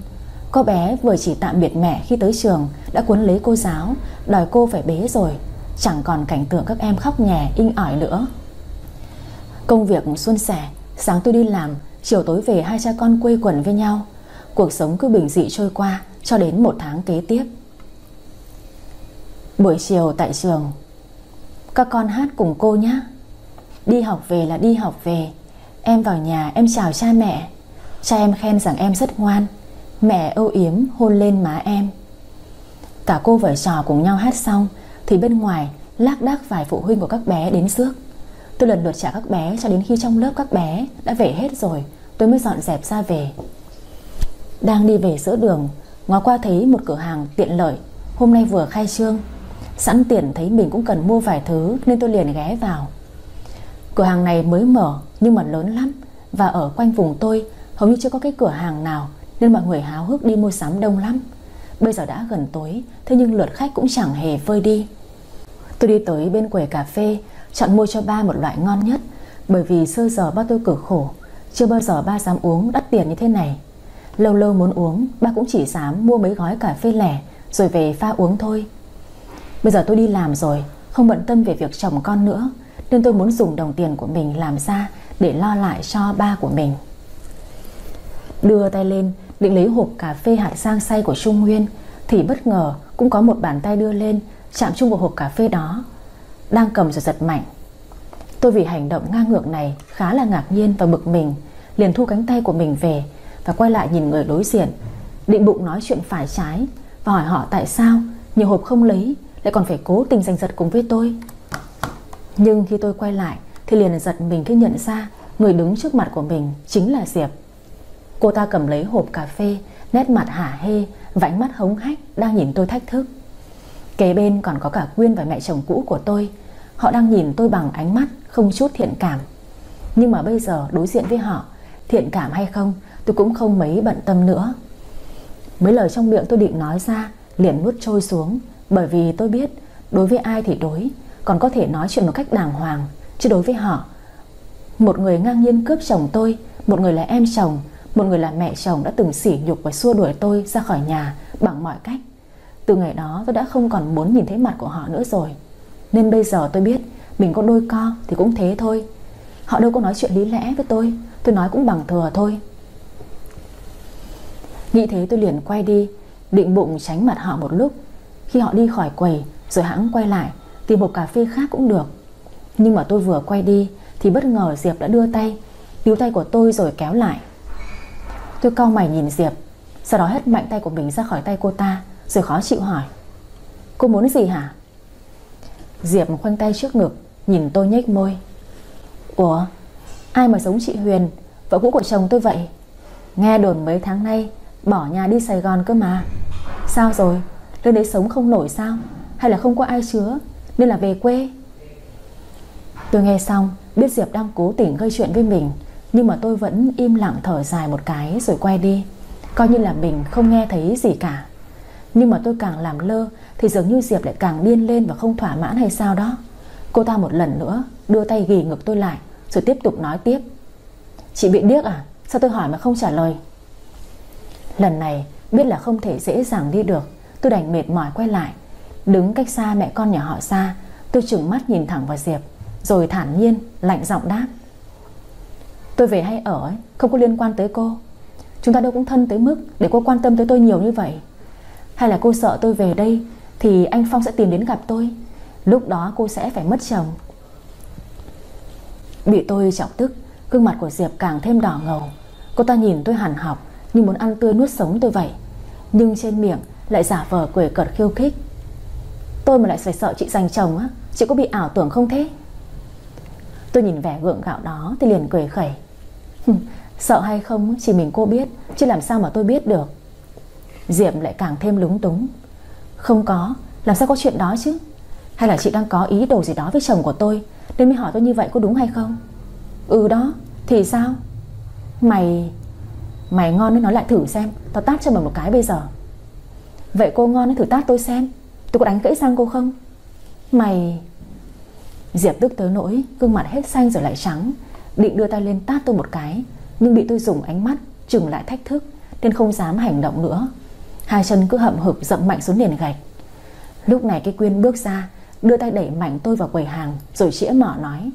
Có bé vừa chỉ tạm biệt mẹ khi tới trường, Đã cuốn lấy cô giáo, Đòi cô phải bế rồi. Chẳng còn cảnh tượng các em khóc nhè, inh ỏi nữa. Công việc xuân sẻ, Sáng tôi đi làm, Chiều tối về hai cha con quây quần với nhau. Cuộc sống cứ bình dị trôi qua, Cho đến một tháng kế tiếp. Buổi chiều tại trường, Các con hát cùng cô nhé. Đi học về là đi học về. Em vào nhà, em chào cha mẹ. Cha em khen rằng em rất ngoan. Mẹ âu yếm, hôn lên má em. Cả cô vợ trò cùng nhau hát xong, Thì bên ngoài lác đác vài phụ huynh của các bé đến rước. Tôi lần lượt trả các bé cho đến khi trong lớp các bé đã về hết rồi, Tôi mới dọn dẹp ra về. Đang đi về giữa đường, Ngó qua thấy một cửa hàng tiện lợi. Hôm nay vừa khai trương, Sẵn tiền thấy mình cũng cần mua vài thứ Nên tôi liền ghé vào. Cửa hàng này mới mở nhưng mà lớn lắm Và ở quanh vùng tôi Hầu như chưa có cái cửa hàng nào Nên mọi người háo hức đi mua sắm đông lắm. Bây giờ đã gần tối, Thế nhưng lượt khách cũng chẳng hề vơi đi. Tôi đi tới bên quầy cà phê, Chọn mua cho ba một loại ngon nhất, Bởi vì xưa giờ ba tôi cực khổ, Chưa bao giờ ba dám uống đắt tiền như thế này. Lâu lâu muốn uống, Ba cũng chỉ dám mua mấy gói cà phê lẻ, Rồi về pha uống thôi. Bây giờ tôi đi làm rồi, Không bận tâm về việc chồng con nữa, Nên tôi muốn dùng đồng tiền của mình làm ra Để lo lại cho ba của mình. Đưa tay lên, Định lấy hộp cà phê hạt sang say của Trung Nguyên, Thì bất ngờ cũng có một bàn tay đưa lên, Chạm chung vào hộp cà phê đó, Đang cầm rồi giật mạnh. Tôi vì hành động ngang ngược này Khá là ngạc nhiên và bực mình, Liền thu cánh tay của mình về Và quay lại nhìn người đối diện, Định bụng nói chuyện phải trái Và hỏi họ tại sao nhiều hộp không lấy, Lại còn phải cố tình giành giật cùng với tôi. Nhưng khi tôi quay lại Thì liền giật mình khi nhận ra Người đứng trước mặt của mình chính là Diệp. Cô ta cầm lấy hộp cà phê, Nét mặt hả hê Và ánh mắt hống hách đang nhìn tôi thách thức. Kế bên còn có cả Quyên và mẹ chồng cũ của tôi. Họ đang nhìn tôi bằng ánh mắt Không chút thiện cảm. Nhưng mà bây giờ đối diện với họ, Thiện cảm hay không, tôi cũng không mấy bận tâm nữa. Mấy lời trong miệng tôi định nói ra, Liền nuốt trôi xuống. Bởi vì tôi biết, đối với ai thì đối, Còn có thể nói chuyện một cách đàng hoàng. Chứ đối với họ, Một người ngang nhiên cướp chồng tôi, Một người là em chồng một người là mẹ chồng đã từng sỉ nhục và xua đuổi tôi ra khỏi nhà Bằng mọi cách. Từ ngày đó, tôi đã không còn muốn nhìn thấy mặt của họ nữa rồi. Nên bây giờ tôi biết, Mình có đôi co thì cũng thế thôi. Họ đâu có nói chuyện lý lẽ với tôi Tôi nói cũng bằng thừa thôi. Nghĩ thế tôi liền quay đi, Định bụng tránh mặt họ một lúc. Khi họ đi khỏi quầy, Rồi hãng quay lại Tìm một cà phê khác cũng được. Nhưng mà tôi vừa quay đi, Thì bất ngờ Diệp đã đưa tay, Níu tay của tôi rồi kéo lại. Tôi cau mày nhìn Diệp, Sau đó hất mạnh tay của mình ra khỏi tay cô ta, Rồi khó chịu hỏi. Cô muốn gì hả? Diệp khoanh tay trước ngực, Nhìn tôi nhếch môi. Ủa, ai mà giống chị Huyền, Vợ cũ của chồng tôi vậy? Nghe đồn mấy tháng nay, Bỏ nhà đi Sài Gòn cơ mà. Sao rồi? Lên đấy sống không nổi sao? Hay là không có ai chứa, Nên là về quê? Tôi nghe xong, Biết Diệp đang cố tình gây chuyện với mình nhưng mà tôi vẫn im lặng thở dài một cái Rồi quay đi. Coi như là mình không nghe thấy gì cả. Nhưng mà tôi càng làm lơ Thì dường như Diệp lại càng điên lên và không thỏa mãn hay sao đó. Cô ta một lần nữa Đưa tay ghi ngực tôi lại, Rồi tiếp tục nói tiếp. Chị bị điếc à? Sao tôi hỏi mà không trả lời? Lần này biết là không thể dễ dàng đi được. Tôi đành mệt mỏi quay lại. Đứng cách xa mẹ con nhà họ xa Tôi trừng mắt nhìn thẳng vào Diệp, Rồi thản nhiên, lạnh giọng đáp. Tôi về hay ở ấy, Không có liên quan tới cô. Chúng ta đâu cũng thân tới mức để cô quan tâm tới tôi nhiều như vậy. Hay là cô sợ tôi về đây Thì anh Phong sẽ tìm đến gặp tôi. Lúc đó cô sẽ phải mất chồng. Bị tôi chọc tức Gương mặt của Diệp càng thêm đỏ ngầu. Cô ta nhìn tôi hẳn học Như muốn ăn tươi nuốt sống tôi vậy Nhưng trên miệng lại giả vờ cười cợt khiêu khích. Tôi mà lại phải sợ chị giành chồng á Chị có bị ảo tưởng không thế? Tôi nhìn vẻ gượng gạo đó Thì liền cười khẩy. Sợ hay không chỉ mình cô biết Chứ làm sao mà tôi biết được? Diệp lại càng thêm lúng túng. Không có, làm sao có chuyện đó chứ? Hay là chị đang có ý đồ gì đó với chồng của tôi Nên mới hỏi tôi như vậy có đúng hay không? Ừ đó, thì sao? Mày Mày ngon nên nói lại thử xem Tao tát cho mày một cái bây giờ. Vậy cô ngon nên thử tát tôi xem Tôi có đánh gãy răng cô không? Mày Diệp tức tới nỗi Gương mặt hết xanh rồi lại trắng Định đưa tay lên tát tôi một cái, Nhưng bị tôi dùng ánh mắt Trừng lại thách thức, Nên không dám hành động nữa. Hai chân cứ hậm hực dậm mạnh xuống nền gạch. Lúc này cái Quyên bước ra, Đưa tay đẩy mạnh tôi vào quầy hàng, Rồi chĩa mỏ nói.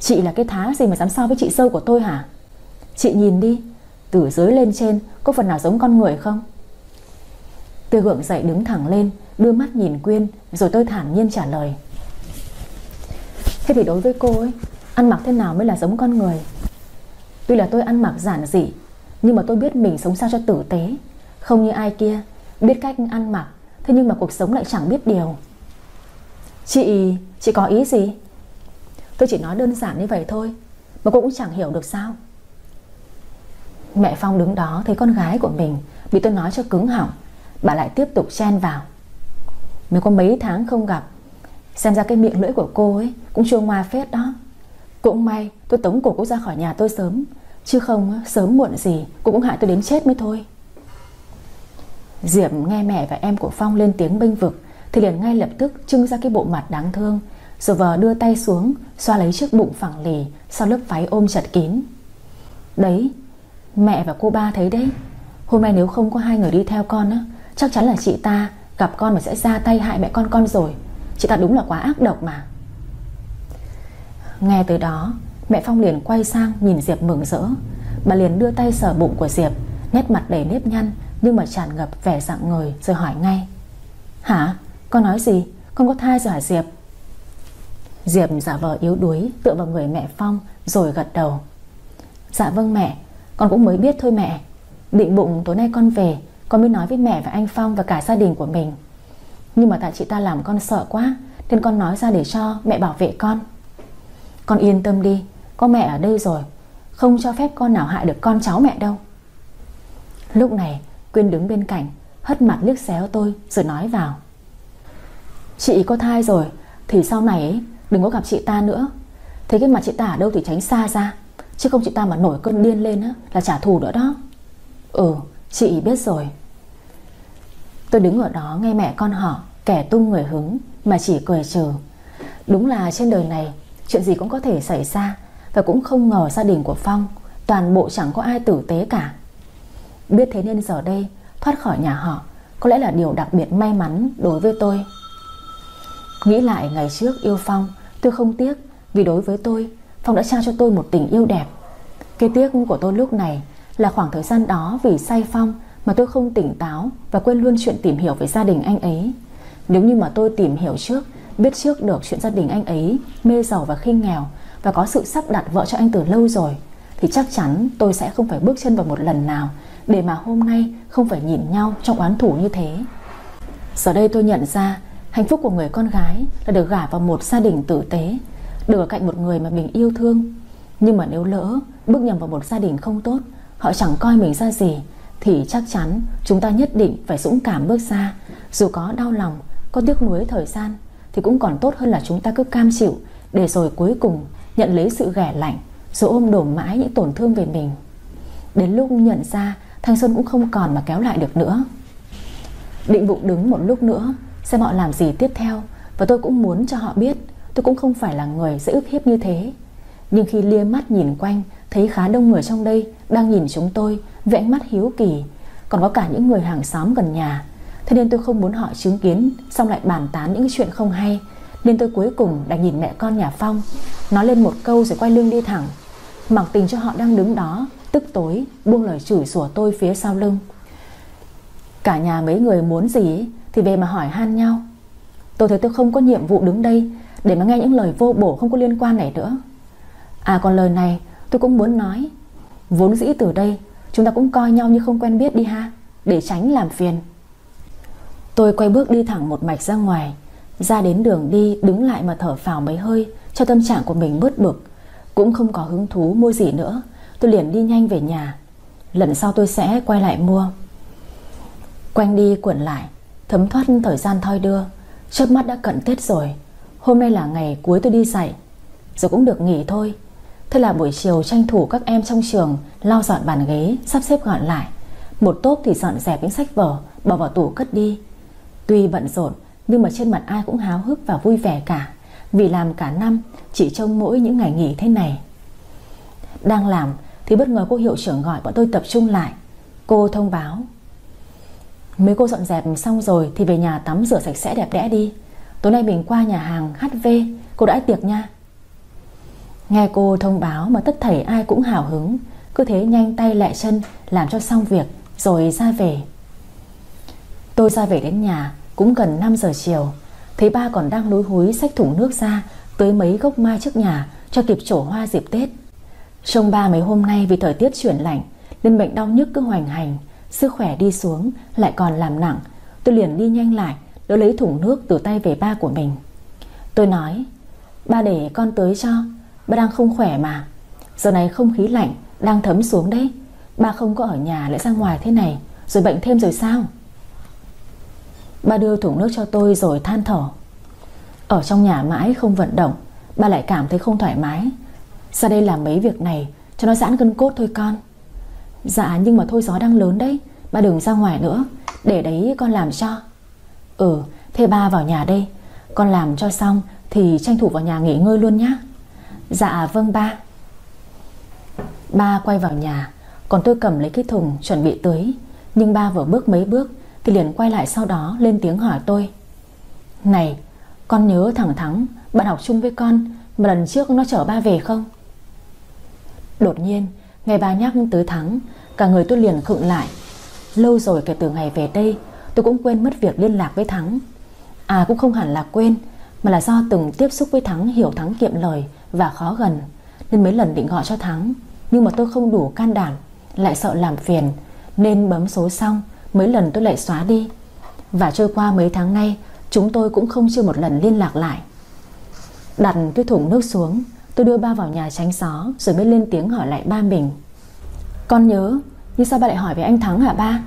Chị là cái thá gì mà dám so với chị sâu của tôi hả? Chị nhìn đi, Từ dưới lên trên có phần nào giống con người không? Tôi gượng dậy đứng thẳng lên, Đưa mắt nhìn Quyên, Rồi tôi thản nhiên trả lời. Thế thì đối với cô ấy Ăn mặc thế nào mới là giống con người? Tuy là tôi ăn mặc giản dị Nhưng mà tôi biết mình sống sao cho tử tế. Không như ai kia Biết cách ăn mặc Thế nhưng mà cuộc sống lại chẳng biết điều. Chị, chị có ý gì? Tôi chỉ nói đơn giản như vậy thôi Mà cô cũng chẳng hiểu được sao. Mẹ Phong đứng đó thấy con gái của mình Bị tôi nói cho cứng họng Bà lại tiếp tục chen vào. Mới có mấy tháng không gặp Xem ra cái miệng lưỡi của cô ấy Cũng chưa ngoa phết đó. Cũng may, tôi tống cổ cô ra khỏi nhà tôi sớm. Chứ không, sớm muộn gì Cô cũng hại tôi đến chết mới thôi. Diệp nghe mẹ và em của Phong lên tiếng bênh vực, Thì liền ngay lập tức trưng ra cái bộ mặt đáng thương, Rồi vờ đưa tay xuống, Xoa lấy chiếc bụng phẳng lì Sau lớp váy ôm chặt kín. Đấy, Mẹ và cô ba thấy đấy. Hôm nay nếu không có hai người đi theo con á, Chắc chắn là chị ta gặp con mà sẽ ra tay hại mẹ con con rồi. Chị ta đúng là quá ác độc mà. Nghe từ đó, Mẹ Phong liền quay sang nhìn Diệp mừng rỡ Bà liền đưa tay sờ bụng của Diệp, Nét mặt đầy nếp nhăn, Nhưng mà tràn ngập vẻ dạng người rồi hỏi ngay Hả? Con nói gì? Con có thai rồi hả Diệp? Diệp giả vờ yếu đuối, Tựa vào người mẹ Phong Rồi gật đầu Dạ vâng mẹ, Con cũng mới biết thôi mẹ Định bụng tối nay con về, Con mới nói với mẹ và anh Phong và cả gia đình của mình Nhưng mà tại chị ta làm con sợ quá, Nên con nói ra để cho mẹ bảo vệ con con yên tâm đi Có mẹ ở đây rồi Không cho phép con nào hại được con cháu mẹ đâu. Lúc này Quyên đứng bên cạnh Hất mặt liếc xéo tôi rồi nói vào. Chị có thai rồi Thì sau này ấy, đừng có gặp chị ta nữa. Thấy cái mặt chị ta ở đâu thì tránh xa ra Chứ không chị ta mà nổi cơn điên lên á, Là trả thù nữa đó. Ừ chị biết rồi. Tôi đứng ở đó nghe mẹ con họ Kẻ tung người hứng Mà chỉ cười trừ. Đúng là trên đời này Chuyện gì cũng có thể xảy ra Và cũng không ngờ gia đình của Phong Toàn bộ chẳng có ai tử tế cả. Biết thế nên giờ đây, Thoát khỏi nhà họ Có lẽ là điều đặc biệt may mắn đối với tôi. Nghĩ lại ngày trước yêu Phong, Tôi không tiếc Vì đối với tôi, Phong đã trao cho tôi một tình yêu đẹp. Cái tiếc của tôi lúc này Là khoảng thời gian đó vì say Phong Mà tôi không tỉnh táo Và quên luôn chuyện tìm hiểu về gia đình anh ấy. Nếu như mà tôi tìm hiểu trước Biết trước được chuyện gia đình anh ấy Mê giàu và khinh nghèo Và có sự sắp đặt vợ cho anh từ lâu rồi Thì chắc chắn tôi sẽ không phải bước chân vào một lần nào Để mà hôm nay không phải nhìn nhau trong oán thủ như thế. Giờ đây tôi nhận ra Hạnh phúc của người con gái là được gả vào một gia đình tử tế Được ở cạnh một người mà mình yêu thương. Nhưng mà nếu lỡ bước nhầm vào một gia đình không tốt Họ chẳng coi mình ra gì Thì chắc chắn chúng ta nhất định phải dũng cảm bước ra Dù có đau lòng, có tiếc nuối thời gian thì cũng còn tốt hơn là chúng ta cứ cam chịu, Để rồi cuối cùng nhận lấy sự ghẻ lạnh, Rồi ôm đổ mãi những tổn thương về mình. Đến lúc nhận ra, Thanh Xuân cũng không còn mà kéo lại được nữa. Định bụng đứng một lúc nữa, Xem họ làm gì tiếp theo, Và tôi cũng muốn cho họ biết, Tôi cũng không phải là người dễ ức hiếp như thế. Nhưng khi lia mắt nhìn quanh, Thấy khá đông người trong đây Đang nhìn chúng tôi, Với ánh mắt hiếu kỳ, Còn có cả những người hàng xóm gần nhà Thế nên tôi không muốn họ chứng kiến, Xong lại bàn tán những chuyện không hay. Nên tôi cuối cùng đã nhìn mẹ con nhà Phong. Nói lên một câu rồi quay lưng đi thẳng. Mặc tình cho họ đang đứng đó, Tức tối, buông lời chửi sủa tôi phía sau lưng. Cả nhà mấy người muốn gì Thì về mà hỏi han nhau. Tôi thấy tôi không có nhiệm vụ đứng đây, Để mà nghe những lời vô bổ không có liên quan này nữa. À còn lời này, tôi cũng muốn nói. Vốn dĩ từ đây, Chúng ta cũng coi nhau như không quen biết đi ha, Để tránh làm phiền. Tôi quay bước đi thẳng một mạch ra ngoài. Ra đến đường đi, đứng lại mà thở phào mấy hơi, Cho tâm trạng của mình bớt bực. Cũng không có hứng thú mua gì nữa. Tôi liền đi nhanh về nhà. Lần sau tôi sẽ quay lại mua. Quanh đi quẩn lại, Thấm thoát thời gian thoi đưa. Chớp mắt đã cận Tết rồi. Hôm nay là ngày cuối tôi đi dạy. Rồi cũng được nghỉ thôi. Thế là buổi chiều tranh thủ các em trong trường Lau dọn bàn ghế, Sắp xếp gọn lại. Một tốp thì dọn dẹp những sách vở, Bỏ vào tủ cất đi. Tuy bận rộn, Nhưng mà trên mặt ai cũng háo hức và vui vẻ cả. Vì làm cả năm, Chỉ trông mỗi những ngày nghỉ thế này. Đang làm, Thì bất ngờ cô hiệu trưởng gọi bọn tôi tập trung lại. Cô thông báo, Mấy cô dọn dẹp xong rồi Thì về nhà tắm rửa sạch sẽ đẹp đẽ đi. Tối nay mình qua nhà hàng HV Cô đãi tiệc nha. Nghe cô thông báo mà tất thảy ai cũng hào hứng, Cứ thế nhanh tay lẹ chân Làm cho xong việc, Rồi ra về. Tôi ra về đến nhà cũng gần 5 giờ chiều, Thấy ba còn đang lúi húi xách thùng nước ra Tới mấy gốc mai trước nhà Cho kịp trổ hoa dịp Tết. Trông ba mấy hôm nay vì thời tiết chuyển lạnh Nên bệnh đau nhức cứ hoành hành, Sức khỏe đi xuống lại còn làm nặng. Tôi liền đi nhanh lại, Đỡ lấy thùng nước từ tay về ba của mình. Tôi nói, Ba để con tới cho, Ba đang không khỏe mà. Giờ này không khí lạnh đang thấm xuống đấy, Ba không có ở nhà lại ra ngoài thế này, Rồi bệnh thêm rồi sao? Ba đưa thùng nước cho tôi rồi than thở. Ở trong nhà mãi không vận động Ba lại cảm thấy không thoải mái. Ra đây làm mấy việc này, Cho nó giãn gân cốt thôi con. Dạ nhưng mà thôi gió đang lớn đấy Ba đừng ra ngoài nữa, Để đấy con làm cho. Ừ thế ba vào nhà đây, Con làm cho xong thì tranh thủ vào nhà nghỉ ngơi luôn nhé Dạ vâng ba. Ba quay vào nhà, Còn tôi cầm lấy cái thùng chuẩn bị tưới Nhưng ba vừa bước mấy bước thì liền quay lại sau đó lên tiếng hỏi tôi. Này, Con nhớ thẳng Thắng Bạn học chung với con Mà lần trước nó chở ba về không? Đột nhiên, Nghe ba nhắc tới Thắng, Cả người tôi liền khựng lại. Lâu rồi kể từ ngày về đây, Tôi cũng quên mất việc liên lạc với Thắng. À cũng không hẳn là quên, Mà là do từng tiếp xúc với Thắng Hiểu Thắng kiệm lời và khó gần, Nên mấy lần định gọi cho Thắng, Nhưng mà tôi không đủ can đảm, Lại sợ làm phiền, Nên bấm số xong Mấy lần tôi lại xóa đi. Và trôi qua mấy tháng nay, Chúng tôi cũng không chưa một lần liên lạc lại. Đặt cái thùng nước xuống, Tôi đưa ba vào nhà tránh gió, Rồi mới lên tiếng hỏi lại ba mình. Con nhớ Nhưng sao ba lại hỏi về anh Thắng hả ba?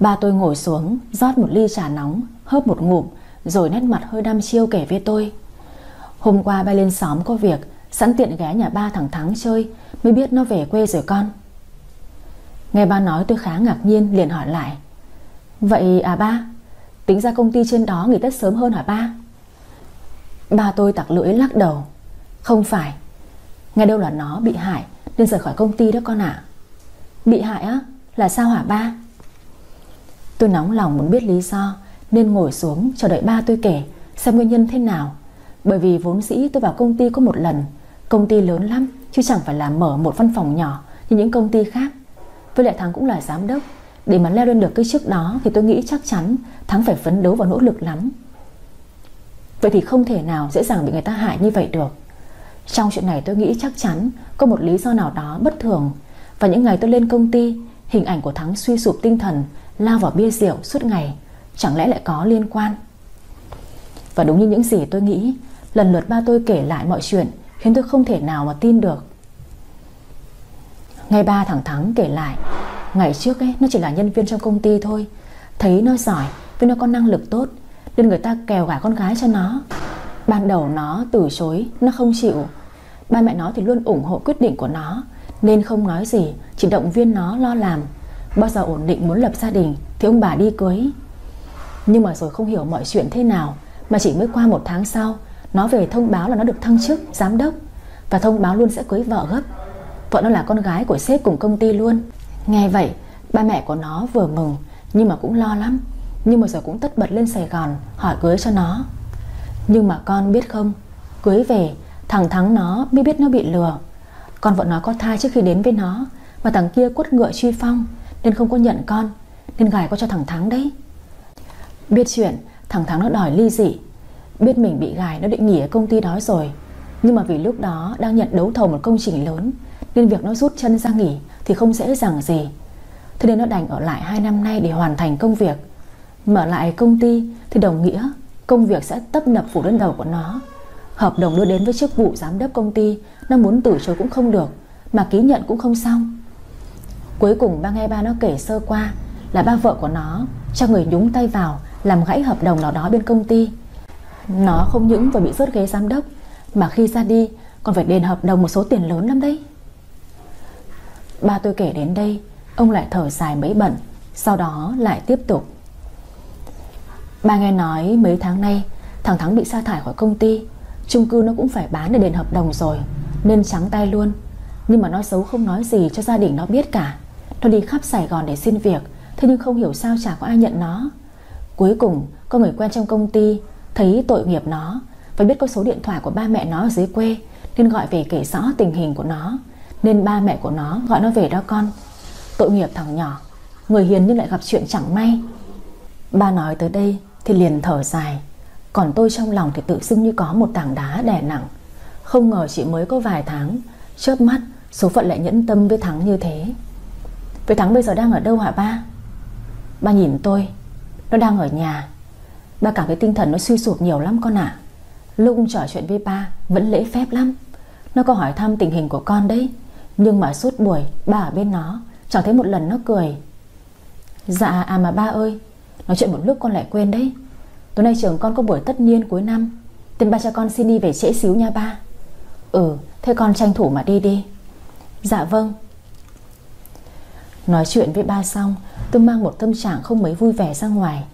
Ba tôi ngồi xuống, rót một ly trà nóng, Hớp một ngụm, Rồi nét mặt hơi đăm chiêu kể với tôi. Hôm qua ba lên xóm có việc, Sẵn tiện ghé nhà ba thằng Thắng chơi, Mới biết nó về quê rồi con. Nghe ba nói tôi khá ngạc nhiên, liền hỏi lại. Vậy à ba, Tính ra công ty trên đó nghỉ Tết sớm hơn hả ba? Ba tôi tặc lưỡi lắc đầu. Không phải. Nghe đâu là nó bị hại, Nên rời khỏi công ty đó con ạ. Bị hại á? Là sao hả ba? Tôi nóng lòng muốn biết lý do, Nên ngồi xuống chờ đợi ba tôi kể, Xem nguyên nhân thế nào. Bởi vì vốn dĩ tôi vào công ty có một lần. Công ty lớn lắm, Chứ chẳng phải là mở một văn phòng nhỏ Như những công ty khác. Với lại Thắng cũng là giám đốc. Để mà leo lên được cái chức đó Thì tôi nghĩ chắc chắn Thắng phải phấn đấu và nỗ lực lắm. Vậy thì không thể nào dễ dàng bị người ta hại như vậy được. Trong chuyện này tôi nghĩ chắc chắn Có một lý do nào đó bất thường. Và những ngày tôi lên công ty, Hình ảnh của Thắng suy sụp tinh thần, Lao vào bia rượu suốt ngày, Chẳng lẽ lại có liên quan? Và đúng như những gì tôi nghĩ, Lần lượt ba tôi kể lại mọi chuyện, Khiến tôi không thể nào mà tin được. Ngay ba thằng Thắng kể lại, Ngày trước ấy, nó chỉ là nhân viên trong công ty thôi. Thấy nó giỏi Vì nó có năng lực tốt, Nên người ta kèo gả con gái cho nó. Ban đầu nó từ chối, Nó không chịu. Ba mẹ nó thì luôn ủng hộ quyết định của nó, Nên không nói gì, Chỉ động viên nó lo làm. Bao giờ ổn định muốn lập gia đình Thì ông bà đi cưới. Nhưng mà rồi không hiểu mọi chuyện thế nào, Mà chỉ mới qua một tháng sau, Nó về thông báo là nó được thăng chức giám đốc, Và thông báo luôn sẽ cưới vợ gấp. Vợ nó là con gái của sếp cùng công ty luôn. Nghe vậy, Ba mẹ của nó vừa mừng, Nhưng mà cũng lo lắm. Nhưng mà giờ cũng tất bật lên Sài Gòn, Hỏi cưới cho nó. Nhưng mà con biết không, Cưới về, thằng Thắng nó mới biết nó bị lừa. Con vợ nó có thai trước khi đến với nó, Mà thằng kia quất ngựa truy phong, Nên không có nhận con, Nên gài qua cho thằng Thắng đấy. Biết chuyện, thằng Thắng nó đòi ly dị. Biết mình bị gài, nó định nghỉ ở công ty đó rồi. Nhưng mà vì lúc đó đang nhận đấu thầu một công trình lớn nên việc nó rút chân ra nghỉ Thì không dễ dàng gì. Thế nên nó đành ở lại 2 năm nay để hoàn thành công việc. Mở lại công ty Thì đồng nghĩa công việc sẽ tấp nập phủ lên đầu của nó. Hợp đồng đưa đến với chức vụ giám đốc công ty, Nó muốn từ chối cũng không được, Mà ký nhận cũng không xong. Cuối cùng ba nghe ba nó kể sơ qua Là ba vợ của nó Cho người nhúng tay vào Làm gãy hợp đồng nào đó bên công ty. Nó không những vừa bị rớt ghế giám đốc, Mà khi ra đi Còn phải đền hợp đồng một số tiền lớn lắm đấy. Ba tôi kể đến đây, Ông lại thở dài mấy bận, Sau đó lại tiếp tục. Ba nghe nói mấy tháng nay, Thằng Thắng bị sa thải khỏi công ty, chung cư nó cũng phải bán để đền hợp đồng rồi, Nên trắng tay luôn. Nhưng mà nó xấu không nói gì cho gia đình nó biết cả. Nó đi khắp Sài Gòn để xin việc, Thế nhưng không hiểu sao chả có ai nhận nó. Cuối cùng, có người quen trong công ty Thấy tội nghiệp nó Và biết có số điện thoại của ba mẹ nó ở dưới quê, Nên gọi về kể rõ tình hình của nó. Nên ba mẹ của nó gọi nó về đó con. Tội nghiệp thằng nhỏ, Người hiền nhưng lại gặp chuyện chẳng may. Ba nói tới đây thì liền thở dài. Còn tôi trong lòng thì tự xưng như có một tảng đá đè nặng. Không ngờ chỉ mới có vài tháng, Chớp mắt, số phận lại nhẫn tâm với Thắng như thế. Với Thắng bây giờ đang ở đâu hả ba? Ba nhìn tôi, Nó đang ở nhà. Ba cảm thấy tinh thần nó suy sụp nhiều lắm con ạ. Lúc trò chuyện với ba Vẫn lễ phép lắm. Nó có hỏi thăm tình hình của con đấy. Nhưng mà suốt buổi ba ở bên nó, Chẳng thấy một lần nó cười. Dạ à mà ba ơi, Nói chuyện một lúc con lại quên đấy. Tối nay trường con có buổi tất niên cuối năm, Tên ba cho con xin đi về trễ xíu nha ba. Ừ thế con tranh thủ mà đi đi. Dạ vâng. Nói chuyện với ba xong, Tôi mang một tâm trạng không mấy vui vẻ ra ngoài.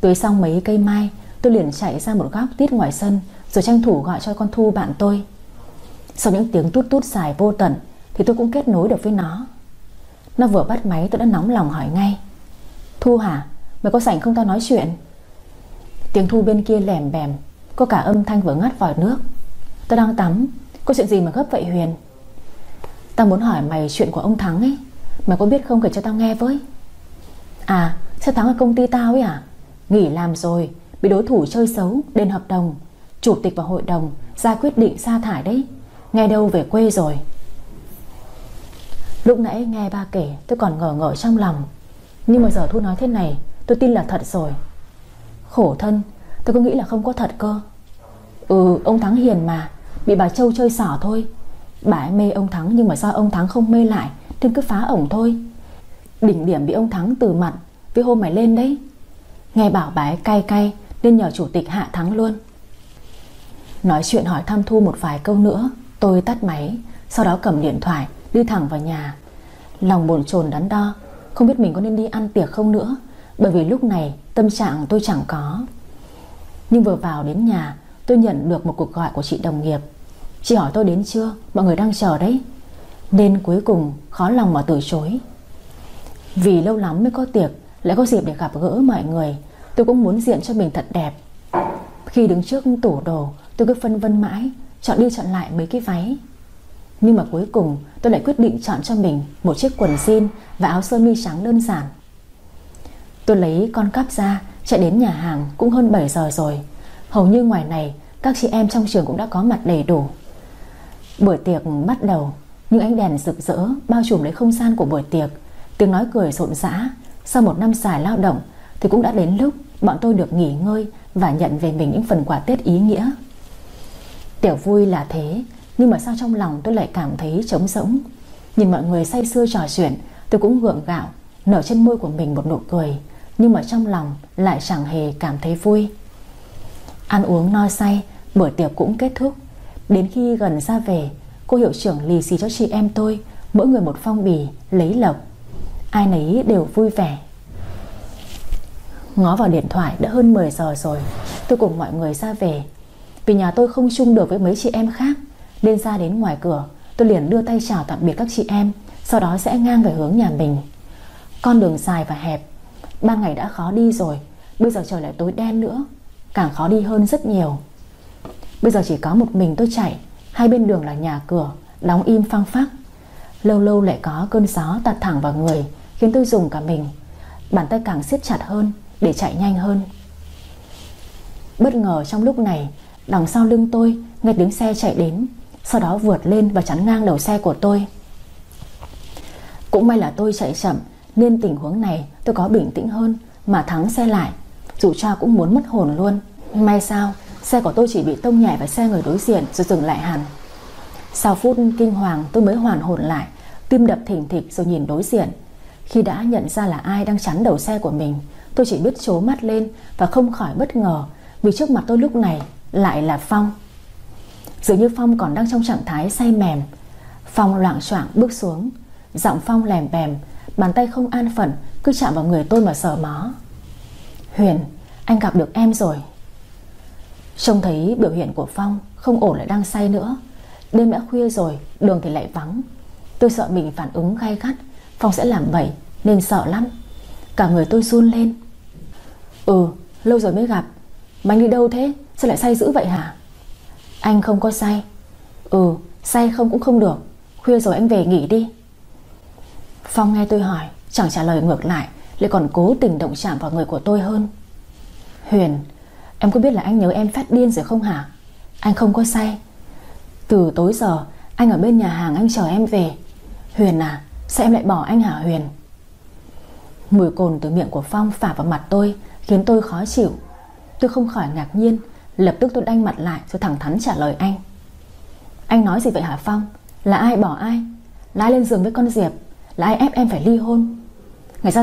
Tưới xong mấy cây mai, Tôi liền chạy ra một góc tít ngoài sân, Rồi tranh thủ gọi cho con Thu bạn tôi. Sau những tiếng tút tút dài vô tận thì tôi cũng kết nối được với nó. Nó vừa bắt máy, tôi đã nóng lòng hỏi ngay. Thu hả? Mày có sảnh không tao nói chuyện? Tiếng Thu bên kia lèm bèm, Có cả âm thanh vừa ngắt vòi nước. Tao đang tắm, Có chuyện gì mà gấp vậy Huyền? Tao muốn hỏi mày chuyện của ông Thắng ấy. Mày có biết không kể cho tao nghe với. À sao Thắng ở công ty tao ấy à Nghỉ làm rồi, Bị đối thủ chơi xấu, Đền hợp đồng. Chủ tịch và hội đồng ra quyết định sa thải đấy. Nghe đâu về quê rồi. Lúc nãy nghe ba kể, Tôi còn ngờ ngờ trong lòng. Nhưng mà giờ Thu nói thế này, Tôi tin là thật rồi. Khổ thân, Tôi cứ nghĩ là không có thật cơ. Ừ ông Thắng hiền mà, Bị bà Châu chơi xỏ thôi. Bà ấy mê ông Thắng nhưng mà do ông Thắng không mê lại, Nên cứ phá ổng thôi. Đỉnh điểm bị ông Thắng từ mặt Với hôm mày lên đấy. Nghe bảo bà ấy cay cay, Nên nhờ chủ tịch hạ Thắng luôn. Nói chuyện hỏi thăm Thu một vài câu nữa, Tôi tắt máy, Sau đó cầm điện thoại. Đi thẳng vào nhà. Lòng bồn chồn đắn đo, Không biết mình có nên đi ăn tiệc không nữa, Bởi vì lúc này tâm trạng tôi chẳng có. Nhưng vừa vào đến nhà, Tôi nhận được một cuộc gọi của chị đồng nghiệp. Chị hỏi tôi đến chưa? Mọi người đang chờ đấy. Nên cuối cùng khó lòng mà từ chối. Vì lâu lắm mới có tiệc, Lại có dịp để gặp gỡ mọi người, Tôi cũng muốn diện cho mình thật đẹp. Khi đứng trước tủ đồ, Tôi cứ phân vân mãi, Chọn đi chọn lại mấy cái váy. Nhưng mà cuối cùng, tôi lại quyết định chọn cho mình Một chiếc quần jean và áo sơ mi trắng đơn giản. Tôi lấy con cắp ra Chạy đến nhà hàng cũng hơn 7 giờ rồi. Hầu như ngoài này, Các chị em trong trường cũng đã có mặt đầy đủ. Buổi tiệc bắt đầu, Những ánh đèn rực rỡ Bao trùm lấy không gian của buổi tiệc. Tiếng nói cười rộn rã. Sau một năm dài lao động, Thì cũng đã đến lúc bọn tôi được nghỉ ngơi Và nhận về mình những phần quà Tết ý nghĩa. Tiểu vui là thế nhưng mà sao trong lòng tôi lại cảm thấy trống rỗng? Nhìn mọi người say sưa trò chuyện, Tôi cũng gượng gạo, Nở trên môi của mình một nụ cười, Nhưng mà trong lòng lại chẳng hề cảm thấy vui. Ăn uống no say Buổi tiệc cũng kết thúc. Đến khi gần ra về, Cô hiệu trưởng lì xì cho chị em tôi, Mỗi người một phong bì, lấy lộc. Ai nấy đều vui vẻ. Ngó vào điện thoại, đã hơn 10 giờ rồi, Tôi cùng mọi người ra về. Vì nhà tôi không chung được với mấy chị em khác. Nên ra đến ngoài cửa, Tôi liền đưa tay chào tạm biệt các chị em, Sau đó sẽ ngang về hướng nhà mình. Con đường dài và hẹp Ban ngày đã khó đi rồi, Bây giờ trời lại tối đen nữa, Càng khó đi hơn rất nhiều. Bây giờ chỉ có một mình tôi chạy, Hai bên đường là nhà cửa, Đóng im phăng phắc. Lâu lâu lại có cơn gió tạt thẳng vào người, Khiến tôi dùng cả mình, Bàn tay càng siết chặt hơn Để chạy nhanh hơn. Bất ngờ trong lúc này, Đằng sau lưng tôi nghe tiếng xe chạy đến. Sau đó vượt lên và chắn ngang đầu xe của tôi. Cũng may là tôi chạy chậm, Nên tình huống này tôi có bình tĩnh hơn Mà thắng xe lại, Dù cho cũng muốn mất hồn luôn. May sao, Xe của tôi chỉ bị tông nhảy vào xe người đối diện Rồi dừng lại hẳn. Sau phút kinh hoàng tôi mới hoàn hồn lại, Tim đập thỉnh thịch rồi nhìn đối diện. Khi đã nhận ra là ai đang chắn đầu xe của mình, Tôi chỉ biết trố mắt lên Và không khỏi bất ngờ Vì trước mặt tôi lúc này lại là Phong. Dường như Phong còn đang trong trạng thái say mềm. Phong loạn choạng bước xuống. Giọng Phong lèm bèm, Bàn tay không an phận, Cứ chạm vào người tôi mà sờ mó. Huyền, Anh gặp được em rồi. Trông thấy biểu hiện của Phong Không ổn lại đang say nữa. Đêm đã khuya rồi, Đường thì lại vắng. Tôi sợ mình phản ứng gay gắt, Phong sẽ làm bậy Nên sợ lắm. Cả người tôi run lên. Ừ lâu rồi mới gặp. Mà anh đi đâu thế? Sao lại say dữ vậy hả? Anh không có say. Ừ say không cũng không được. Khuya rồi anh về nghỉ đi. Phong nghe tôi hỏi, Chẳng trả lời ngược lại Lại còn cố tình động chạm vào người của tôi hơn. Huyền, Em có biết là anh nhớ em phát điên rồi không hả? Anh không có say. Từ tối giờ, anh ở bên nhà hàng anh chờ em về. Huyền à Sao em lại bỏ anh hả Huyền? Mùi cồn từ miệng của Phong phả vào mặt tôi, Khiến tôi khó chịu. Tôi không khỏi ngạc nhiên. Lập tức tôi đanh mặt lại, rồi thẳng thắn trả lời anh. Anh nói gì vậy hả Phong? Là ai bỏ ai? Là ai lên giường với con Diệp? Là ai ép em phải ly hôn?